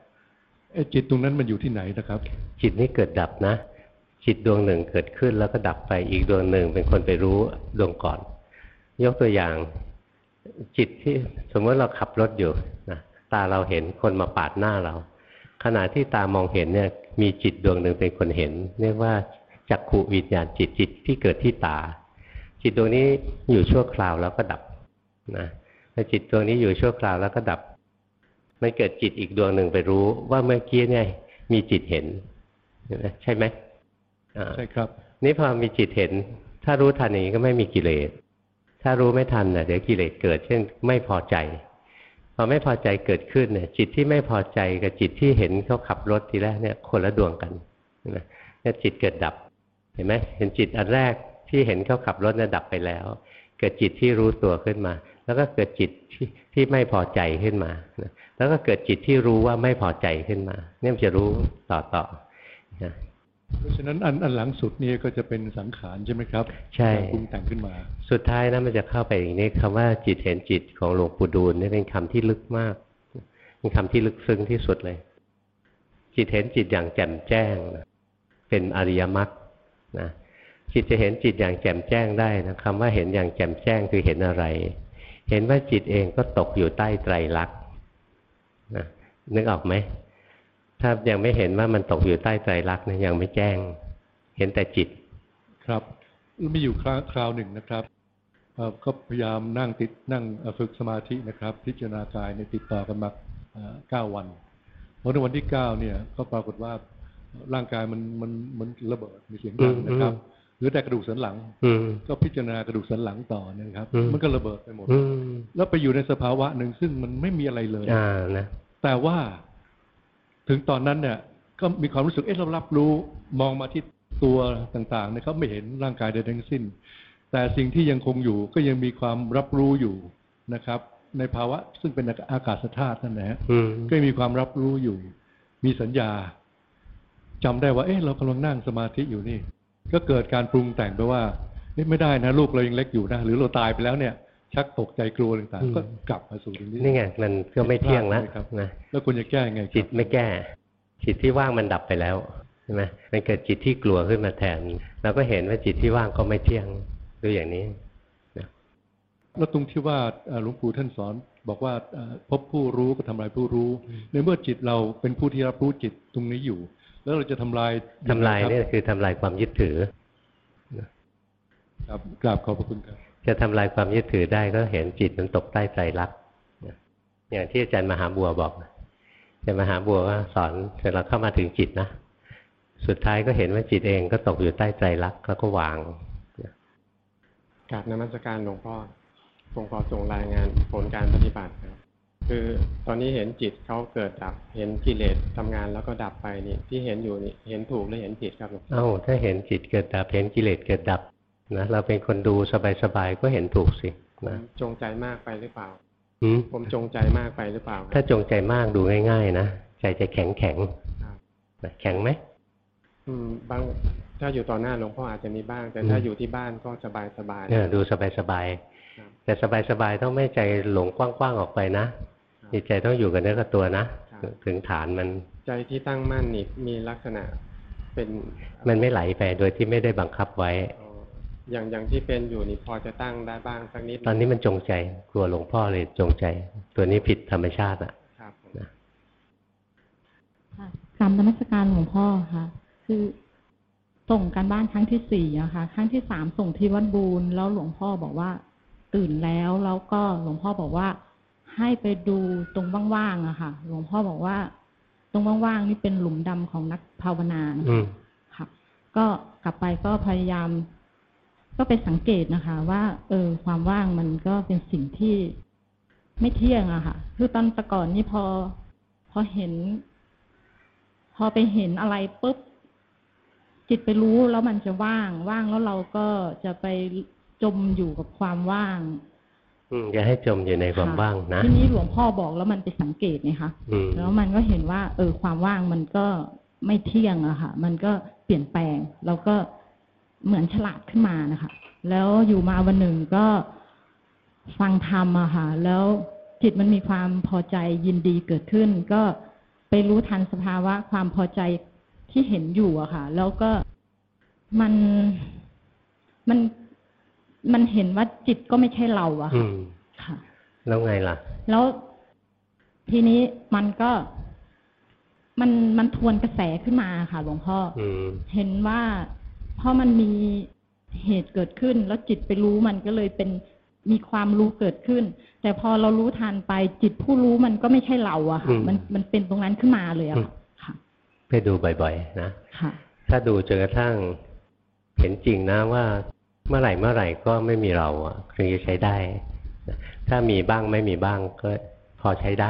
จิตตรงนั้นมันอยู่ที่ไหนนะครับ จิตนี่เกิดดับนะ จิตดวงหนึ่งเกิดขึ้นแล้วก็ดับไปอีกดวงหนึ่งเป็นคนไปรู้ดวงก่อน ยกตัวอย่างจิตที่สมมติเราขับรถอยู่นะตาเราเห็นคนมาปาดหน้าเรา ขณะที่ตามองเห็นเนี่ย มีจิตดวงหนึ่งเป็นคนเห็น เรียกว่าจักขุวิญญาณจิตจิตที่เกิดที่ตา จิตดวงนี้อยู่ชั่วคราวแล้วก็ดับนะพอจิตดวงนี้อยู่ชั่วคราวแล้วก็ดับมันเกิดจิตอีกดวงหนึ่งไปรู้ว่าเมื่อกี้เนี่ยมีจิตเห็นเห็นไหมใช่ไหมอ่าใช่ครับ นี่พอมีจิตเห็น ถ้ารู้ทันอย่างนี้ก็ไม่มีกิเลสถ้ารู้ไม่ทันน่ะเดี๋ยวกิเลสเกิด เช่นไม่พอใจพ ออไม่พอใจเกิดขึ้นเนี่ย จิตที่ไม่พอใจกับจิตที่เห็นเขาขับรถทีแรกเนี่ยคนละดวงกันนะเนี่ยจิตเกิดดับเห็นไหมเห็นจิตอันแรกที่เห็นเขาขับรถเนี่ยดับไปแล้ว เกิดจิตที่รู้ตัวขึ้นมา แล้วก็เกิดจิตที่ที่ไม่พอใจขึ้นมา แล้วก็เกิดจิตที่รู้ว่าไม่พอใจขึ้นมา เนี่ยมันจะรู้ต่อต่อนะ เพราะฉะนั้นอันอันหลังสุดนี่ก็จะเป็นสังขารใช่ไหมครับ ใช่การปรุงแต่งขึ้นมา สุดท้ายนะมันจะเข้าไปอย่างนี้คำว่าจิตเห็นจิตของหลวงปู่ดูลนี่เป็นคำที่ลึกมากเป็นคำที่ลึกซึ้งที่สุดเลย จิตเห็นจิตอย่างแจ่มแจ้งนะเป็นอริยมรรคนะจิตจะเห็นจิตอย่างแจ่มแจ้งได้นะคำว่าเห็นอย่างแจ่มแจ้งคือเห็นอะไร เห็นว่าจิตเองก็ตกอยู่ใต้ไตรลักษณ์นะนึกออกไหม ถ้ายังไม่เห็นว่ามันตกอยู่ใต้ไตรลักษณ์นะยังไม่แจ้ง เห็นแต่จิตครับมีอยู่คราวคราวหนึ่งนะครับเอ่อก็พยายามนั่งติดนั่งเอ่อฝึกสมาธินะครับ พิจารณากายในยติดต่อกันมาเอ่อเก้าวันพอในวันที่เก้าเนี่ยก็ปรากฏว่าร่างกายมันมันมันระเบิดมีเสียงดังนะครับอืมเหลือแต่กระดูกสันหลังอืมก็พิจารณากระดูกสันหลังต่อเนะครับอืมมันก็ระเบิดไปหมดอืมแล้วไปอยู่ในสภาวะหนึ่งซึ่งมันไม่มีอะไรเลยอ่านะแต่ว่า ถึงตอนนั้นเนี่ยก็มีความรู้สึกเอ๊ะเรารับรู้มองมาที่ตัวต่างๆนะครับไม่เห็นร่างกายใดทั้งสิ้น แต่สิ่งที่ยังคงอยู่ก็ยังมีความรับรู้อยู่นะครับ ในภาวะซึ่งเป็นอากาศธาตุนั่นนะฮะอืมก็มีความรับรู้อยู่ มีสัญญาจำได้ว่า เอ๊ะเรากำลังนั่งสมาธิอยู่นี่ ก็เกิดการปรุงแต่งไปว่าเอ๊ะไม่ได้นะลูกเรายังเล็กอยู่นะหรือเราตายไปแล้วเนี่ย ชักตกใจกลัวต่างๆก็กลับมาสู่ตรงนี้นี่ไงมันก็ไม่เที่ยงแล้วครับนะแล้วคุณจะแก้ยังไงครับจิตไม่แก้ จิตที่ว่างมันดับไปแล้วใช่ไหมมันเกิดจิตที่กลัวขึ้นมาแทนเราก็เห็นว่าจิตที่ว่างก็ไม่เที่ยงดูอย่างนี้แล้วตรงที่ว่าเอ่อหลวงปู่ท่านสอนบอกว่าเอ่อพบผู้รู้ก็ทำลายผู้รู้ ในเมื่อจิตเราเป็นผู้ที่รับรู้จิตตรงนี้อยู่ แล้วเราจะทำลายทำลายงไงนี่ครับคือทำลายความยึดถือ ครับกราบขอบพระคุณครับ จะทำลายความยึดถือได้ก็เห็นจิตมันตกใต้ใจรักษณ์นะอย่างที่อาจารย์มหาบัวบอกนะอาจารย์มหาบัวก็สอนเสร็จแล้วเข้ามาถึงจิตนะสุดท้ายก็เห็นว่าจิตเองก็ตกอยู่ใต้ใจรักษณ์แล้วก็วางกราบนมัสการหลวงพ่อผมขอส่งรายงานผลการปฏิบัติครับ คือตอนนี้เห็นจิตเขาเกิดดับ เห็นกิเลสทำงานแล้วก็ดับไปนี่ที่เห็นอยู่นี่เห็นถูกหรือเห็นผิดครับหลวงพ่อเอ้าถ้าเห็นจิตเกิดดับเห็นกิเลสเกิดดับ นะเราเป็นคนดูสบายๆก็เห็นถูกสิผมนะจงใจมากไปหรือเปล่าหืมผมจงใจมากไปหรือเปล่าครับถ้าจงใจมากดูง่าย ๆ นะใจจะแข็งแข็งครับๆนะแข็งไหมอืมบางถ้าอยู่ต่อหน้าหลวงพ่ออาจจะมีบ้าง แต่อืมถ้าอยู่ที่บ้านก็สบายสบายเนี่ยดูสบายครับๆแต่สบายๆต้องไม่ใจหลงกว้างๆออกไปนะจิตใจต้องอยู่กับเนื้อกับตัวนะครับถึงฐานมัน ใจที่ตั้งมั่นนี่มีลักษณะ เป็นมันไม่ไหลไปโดยที่ไม่ได้บังคับไว้ อ๋ออย่างอย่างที่เป็นอยู่นี่พอจะตั้งได้บ้างสักนิด ตอนนี้มันจงใจ กลัวหลวงพ่อเลยจงใจ ตัวนี้ผิดธรรมชาติอะครับผมนะค่ะกรรมนมัสการหลวงพ่อค่ะ คือส่งการบ้านครั้งที่สี่อะค่ะครั้งที่สามส่งที่วัดบูรแล้วหลวงพ่อบอกว่า ตื่นแล้วแล้วก็หลวงพ่อบอกว่า ให้ไปดูตรงว่างๆอะค่ะ หลวงพ่อบอกว่า ตรงว่างๆนี่เป็นหลุมดำของนักภาวนานะอืคะมค่ะ ก็กลับไปก็พยายาม ก็ไปสังเกตนะคะ ว่า เออ ความว่างมันก็เป็นสิ่งที่ไม่เที่ยงอะค่ะ คือตอนแตะก่อนนี่พอ พอเห็น พอไปเห็นอะไรปุ๊บ จิตไปรู้แล้วมันจะว่าง ว่างแล้วเราก็จะไปจมอยู่กับความว่างอืมอย่าให้จมอยู่ในความค่ะว่างนะทีนี้หลวงพ่อบอกแล้วมันไปสังเกตไงคะอืมแล้วมันก็เห็นว่า เออ ความว่างมันก็ไม่เที่ยงอะค่ะ มันก็เปลี่ยนแปลงแล้วก็ เหมือนฉลาดขึ้นมานะคะ แล้วอยู่มาวันหนึ่งก็ฟังธรรมอะค่ะ แล้วจิตมันมีความพอใจยินดีเกิดขึ้น ก็ไปรู้ทันสภาวะความพอใจที่เห็นอยู่อะค่ะ แล้วก็มันมันมันเห็นว่าจิตก็ไม่ใช่เราอะอืค่ะมค่ะ แล้วไงล่ะ แล้วทีนี้มันก็มันมันทวนกระแสขึ้นมาค่ะหลวงพ่อออืมเห็นว่า เพราะมันมีเหตุเกิดขึ้น แล้วจิตไปรู้มันก็เลยเป็นมีความรู้เกิดขึ้น แต่พอเรารู้ทันไปจิตผู้รู้มันก็ไม่ใช่เราอะค่ะมันมันเป็นตรงนั้นขึ้นมาเลยอะค่ะค่ะไปดูบ่อยๆนะค่ะถ้าดูจนกระทั่งเห็นจริงนะว่าเมื่อไหร่เมื่อไหร่ก็ไม่มีเราอะถึงจะใช้ได้นะถ้ามีบ้างไม่มีบ้างก็พอใช้ได้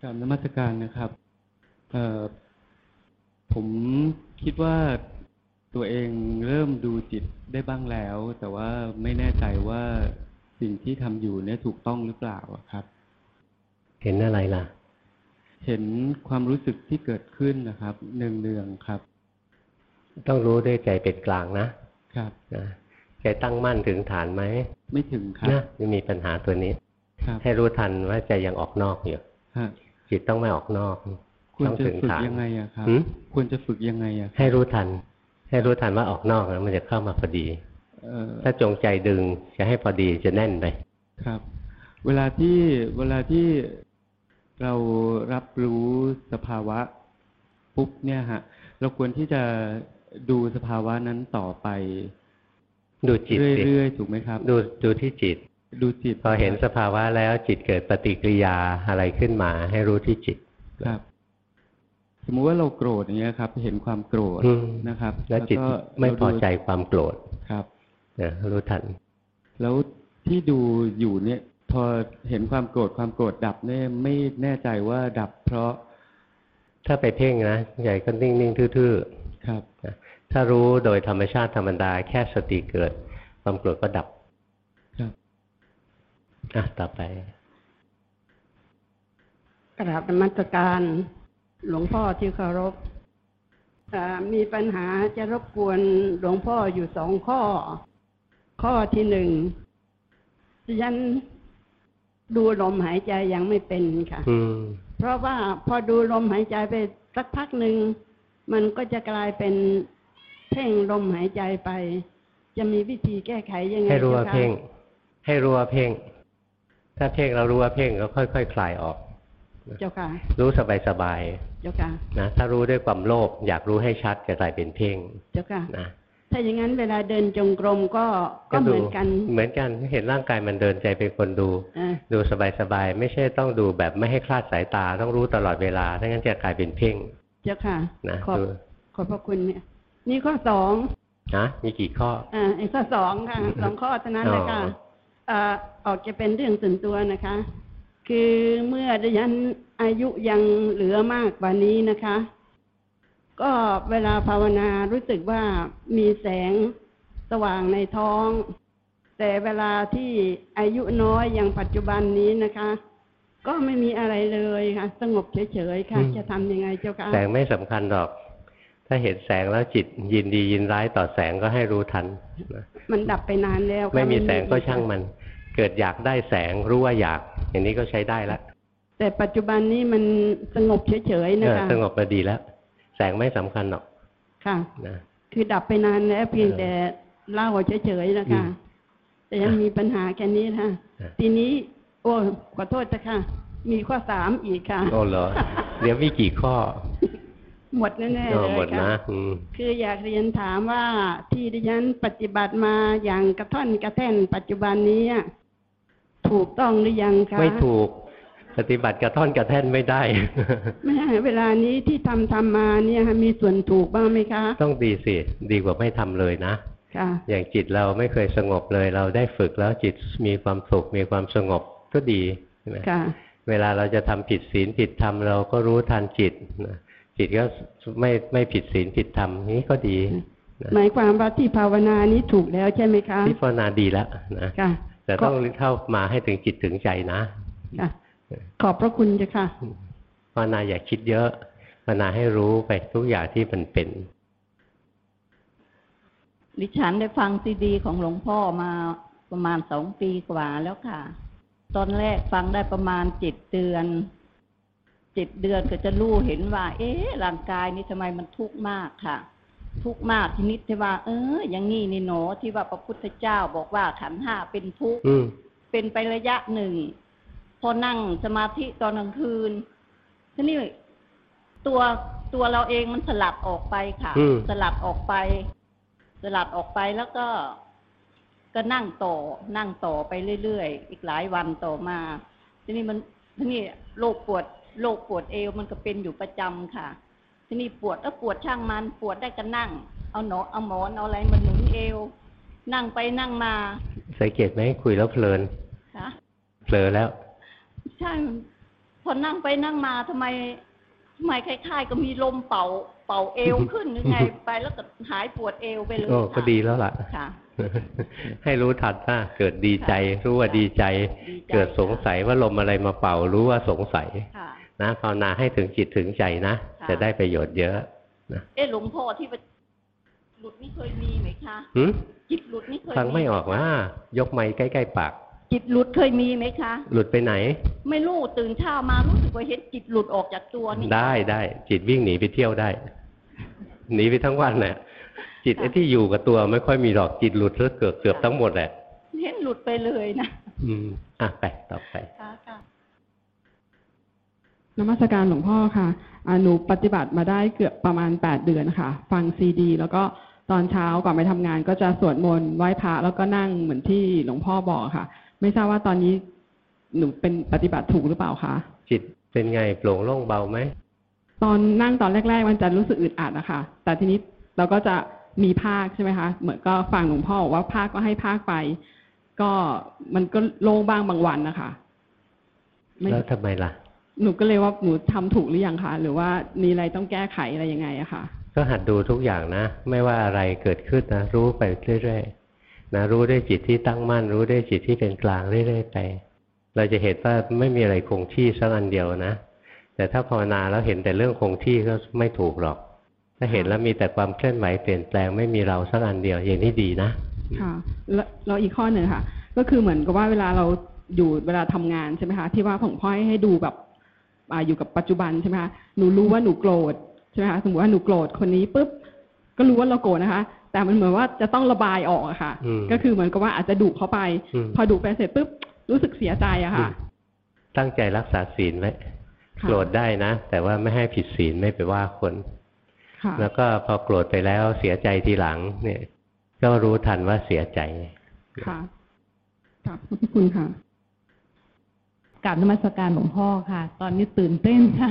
กรารนมัสการนะครับเอ่อ ผมคิดว่าตัวเองเริ่มดูจิตได้บ้างแล้ว แต่ว่าไม่แน่ใจว่าสิ่งที่ทำอยู่เนี่ยถูกต้องหรือเปล่าอะครับ เห็นอะไรล่ะ เห็นความรู้สึกที่เกิดขึ้นนะครับเนืองๆครับ ต้องรู้ด้วยใจเป็นกลางนะครับนะใจตั้งมั่นถึงฐานไหมไม่ถึงครับนะจะมีปัญหาตัวนี้ครับให้รู้ทันว่าใจยังออกนอกอยู่ฮะจิตต้องไม่ออกนอกควร ต้องจะถึงฝึกฐานยังไงอะครับหืมควรจะฝึกยังไงอะครับให้รู้ทัน ให้รู้ทันว่าออกนอกแล้วมันจะเข้ามาพอดีเอ่อถ้าจงใจดึงจะให้พอดีจะแน่นไปครับ เวลาที่เวลาที่เรารับรู้สภาวะปุ๊บเนี่ยฮะ เราควรที่จะดูสภาวะนั้นต่อไป ดูจิตสิเรื่อยๆถูกไหมครับ ดูดูที่จิต ดูจิตพอเห็นสภาวะแล้วจิตเกิดปฏิกิริยาอะไรขึ้นมา ให้รู้ที่จิตครับส มมุติว่าเราโกรธอย่างเงี้ยครับ เห็นความโกรธอืมนะครับ แล้วจิตก็ไม่พอใจเราดูความโกรธครับนะรู้ทัน แล้วที่ดูอยู่เนี่ยพอเห็นความโกรธความโกรธดับเนี่ยไม่แน่ใจว่าดับเพราะ ถ้าไปเพ่งนะใหญ่ก็นิ่งๆทื่อครับๆนะถ้ารู้โดยธรรมชาติธรรมดาแค่สติเกิด ความโกรธก็ดับ ครับอะต่อไปกราบนมัสการ หลวงพ่อที่เคารพเอ่อมีปัญหาจะรบกวนหลวงพ่ออยู่สองข้อ ข้อที่หนึ่งดิฉันดูลมหายใจยังไม่เป็นค่ะอืมเพราะว่าพอดูลมหายใจไปสักพักหนึ่ง มันก็จะกลายเป็นเพ่งลมหายใจไป จะมีวิธีแก้ไขยังไงให้รู้ว่าจ้คะเพ่ง ให้รู้ว่าเพ่ง ถ้าเพ่งเรารู้ว่าเพ่งก็ค่อยๆคคลายออก เจ้าค่ะ รู้สบาย เจ้าค่ะๆนะถ้ารู้ด้วยความโลภอยากรู้ให้ชัดจะกลายเป็นเพ่งเจ้าค่ะนะถ้าอย่างนั้นเวลาเดินจงกรมก็ก็เหดูมือนกัน เหมือนกันเห็นร่างกายมันเดินใจเป็นคนดูอ่าดูสบายๆไม่ใช่ต้องดูแบบไม่ให้คลาดสายตาต้องรู้ตลอดเวลาถ้างั้นจะกลายเป็นเพ่ง เจ้าค่ะนะขอบดูขอบพระคุณเนี่ยนี่ข้อสองนะมีกี่ข้ออ่าไอ้ข้อสองค่ะสองข้อเท่านั้นเลยค่ะอ๋อเอ่อออกจะเป็นเรื่องส่วนตัวนะคะ คือเมื่อดิฉัน อายุยังเหลือมากกว่านี้นะคะ ก็เวลาภาวนารู้สึกว่ามีแสงสว่างในท้อง แต่เวลาที่อายุน้อยอย่างปัจจุบันนี้นะคะ ก็ไม่มีอะไรเลยค่ะ สงบเฉยๆค่ะอืมจะทำยังไงเจ้าค่ะแสงไม่สำคัญหรอก ถ้าเห็นแสงแล้วจิตยินดียินร้ายต่อแสงก็ให้รู้ทันนะมันดับไปนานแล้วค่ะไม่มีนแสงก็ช่างมัน เกิดอยากได้แสงรู้ว่าอยาก อย่างนี้ก็ใช้ได้ละ แต่ปัจจุบันนี้มันสงบเฉยๆเอนะอคะสงบมาดีแล้ว แสงไม่สำคัญหรอก ค่ะนะคือดับไปนานแล้วเพียงเออแต่เล่าเฉยๆนะคะอืมแต่ยังมีปัญหาแค่นี้ค่ะอะ ทีนี้ โอ้ขอโทษจ้ะค่ะ มีข้อสามอีกค่ะโอ้เหรอเดี๋ยวมีกี่ข้อ หมดแน่ๆเอเลอยหมดค่ะนะอืมคืออยากเรียนถามว่าที่ดิฉันปฏิบัติมาอย่างกระท่อนกระแท่นปัจจุบันนี้อะถูกต้องหรือยังคะไม่ถูก ปฏิบัติกระท่อนกระแท่นไม่ได้แม่เวลานี้ที่ทำทำมาเนี่ยค่ะมีส่วนถูกบ้างไหมคะ ต้องดีสิ ดีกว่าไม่ทำเลยนะค่ะอย่างจิตเราไม่เคยสงบเลย เราได้ฝึกแล้วจิตมีความสุขมีความสงบก็ดีใช่ไหมค่ะเวลาเราจะทำผิดศีลผิดธรรมเราก็รู้ทันจิตนะจิตก็ไม่ไม่ผิดศีลผิดธรรมนี้ก็ดีนะหมายความว่าที่ภาวนานี้ถูกแล้วใช่ไหมคะที่ภาวนาดีแล้วนะค่ะแต่ต้องเข้ามาให้ถึงจิตถึงใจนะค่ะ ขอบพระคุณจ้ะค่ะภาวนาอย่าคิดเยอะภาวนาให้รู้ไปทุกอย่างที่มันเป็น ดิฉันได้ฟังซีดี ของหลวงพ่อมาประมาณสองปีกว่าแล้วค่ะ ตอนแรกฟังได้ประมาณเจ็ดเดือนเจ็ดเดือนก็จะรู้เห็นว่า เอ๊ะร่างกายนี่ทำไมมันทุกข์มากค่ะ ทุกข์มากทีนิดที่ว่า เออ อย่างงี้นี่หนอที่ว่าพระพุทธเจ้าบอกว่าขันธ์ห้าเป็นทุกข์อืมเป็นไประยะหนึ่ง พอนั่งสมาธิตอนกลางคืนทีนี้ตัวตัวเราเองมันสลัดออกไปค่ะ อืม สลัดออกไป สลัดออกไปแล้วก็ ก็นั่งต่อ นั่งต่อไปเรื่อยๆ อีกหลายวันต่อมา ทีนี้มันทีนี้โรคปวดโรคปวดเอวมันก็เป็นอยู่ประจำค่ะ ทีนี้ปวดก็ปวดช่างมันปวดได้ก็นั่ง เอาหนอเอาหมอนเอาอะไรมาหนุนเอว นั่งไปนั่งมาสังเกตไหมคุยแล้วเพลินค่ะผลอแล้ว ใช่มันพอนั่งไปนั่งมาทำไมทำไมคล้ายๆก็มีลมเป่า เป่าเอวขึ้นยังไง ไปแล้วก็หายปวดเอวไปเลยโอ้ค่ะก็ดีแล้วล่ะค่ะให้รู้ทันว่าเกิดดีใจ รู้ว่าดีใจดีใจ เกิดสงสัยว่าลมอะไรมาเป่า รู้ว่าสงสัยค่ะนะภาวนาให้ถึงจิตถึงใจนะค่ะจะได้ประโยชน์เยอะนะเอ๊ะหลวงพ่อที่ว่าหลุดนี่เคยมีไหมคะหืมจิตหลุดนี่เคยฟังไม่ออกว่ายกไม้ใกล้ๆปาก จิตหลุดเคยมีไหมคะ หลุดไปไหน ไม่รู้ตื่นเช้ามารู้สึกว่าเห็นจิตหลุดออกจากตัวนี่ได้ได้จิตวิ่งหนีไปเที่ยวได้ หนีไปทั้งวันแหละจิตไอ้ที่อยู่กับตัวไม่ค่อยมีหรอกจิตหลุดเกือบเกือบเกือบทั้งหมดแหละเห็นหลุดไปเลยนะอืมอะไปต่อไปค่ะค่ะนมัสการหลวงพ่อค่ะอ่าหนูปฏิบัติมาได้เกือบประมาณแปดเดือนค่ะ ฟังซีดี แล้วก็ตอนเช้าก่อนไปทำงาน ก็จะสวดมนต์ไหว้พระแล้วก็นั่งเหมือนที่หลวงพ่อบอกค่ะ ไม่ทราบว่าตอนนี้หนูเป็นปฏิบัติถูกหรือเปล่าคะจิตเป็นไงโปร่งโล่งเบาไหมตอนนั่งตอนแรก ๆ มันจะรู้สึกอึดอัดอะค่ะแต่ทีนี้เราก็จะมีภาคใช่ไหมคะ เหมือนก็ฟังหลวงพ่อบอกว่าภาคก็ให้ภาคไป ก็มันก็โล่งบ้างบางวันนะคะไม่แล้วทำไมล่ะ หนูก็เลยว่าหนูทำถูกหรือยังคะหรือว่ามีอะไรต้องแก้ไขอะไรยังไงอะค่ะก็หัดดูทุกอย่างนะ ไม่ว่าอะไรเกิดขึ้นนะรู้ไปเรื่อยๆ นะรู้ด้วยจิตที่ตั้งมั่น รู้ด้วยจิตที่เป็นกลางเรื่อยๆไป เราจะเห็นว่าไม่มีอะไรคงที่สักอันเดียวนะ แต่ถ้าภาวนาแล้วเห็นแต่เรื่องคงที่ก็ไม่ถูกหรอก ถ้าเห็นแล้วมีแต่ความเคลื่อนไหวเปลี่ยนแปลงไม่มีเราสักอันเดียวอย่างนี้ดีนะค่ะแล้วอีกข้อหนึ่งค่ะ ก็คือเหมือนกับว่าเวลาเราอยู่เวลาทำงานใช่ไหมคะที่ว่าผมพ่อให้ให้ดูแบบอยู่กับปัจจุบันใช่ไหมคะหนูรู้ว่าหนูโกรธใช่ไหมคะสมมติว่าหนูโกรธคนนี้ปุ๊บก็รู้ว่าเราโกรธนะคะ แต่มันเหมือนว่าจะต้องระบายออกอะค่ะอืมก็คือเหมือนกับว่าอาจจะดุเขาไปอืมพอดุไปเสร็จปุ๊บรู้สึกเสียใจอะค่ะ ตั้งใจรักษาศีลไว้ค่ะโกรธได้นะ แต่ว่าไม่ให้ผิดศีลไม่ไปว่าคนค่ะแล้วก็พอโกรธไปแล้วเสียใจทีหลัง เนี่ย ก็รู้ทันว่าเสียใจค่ะค่ะขอบพระคุณค่ะ กราบนมัสการหลวงพ่อค่ะ ตอนนี้ตื่นเต้นค่ะ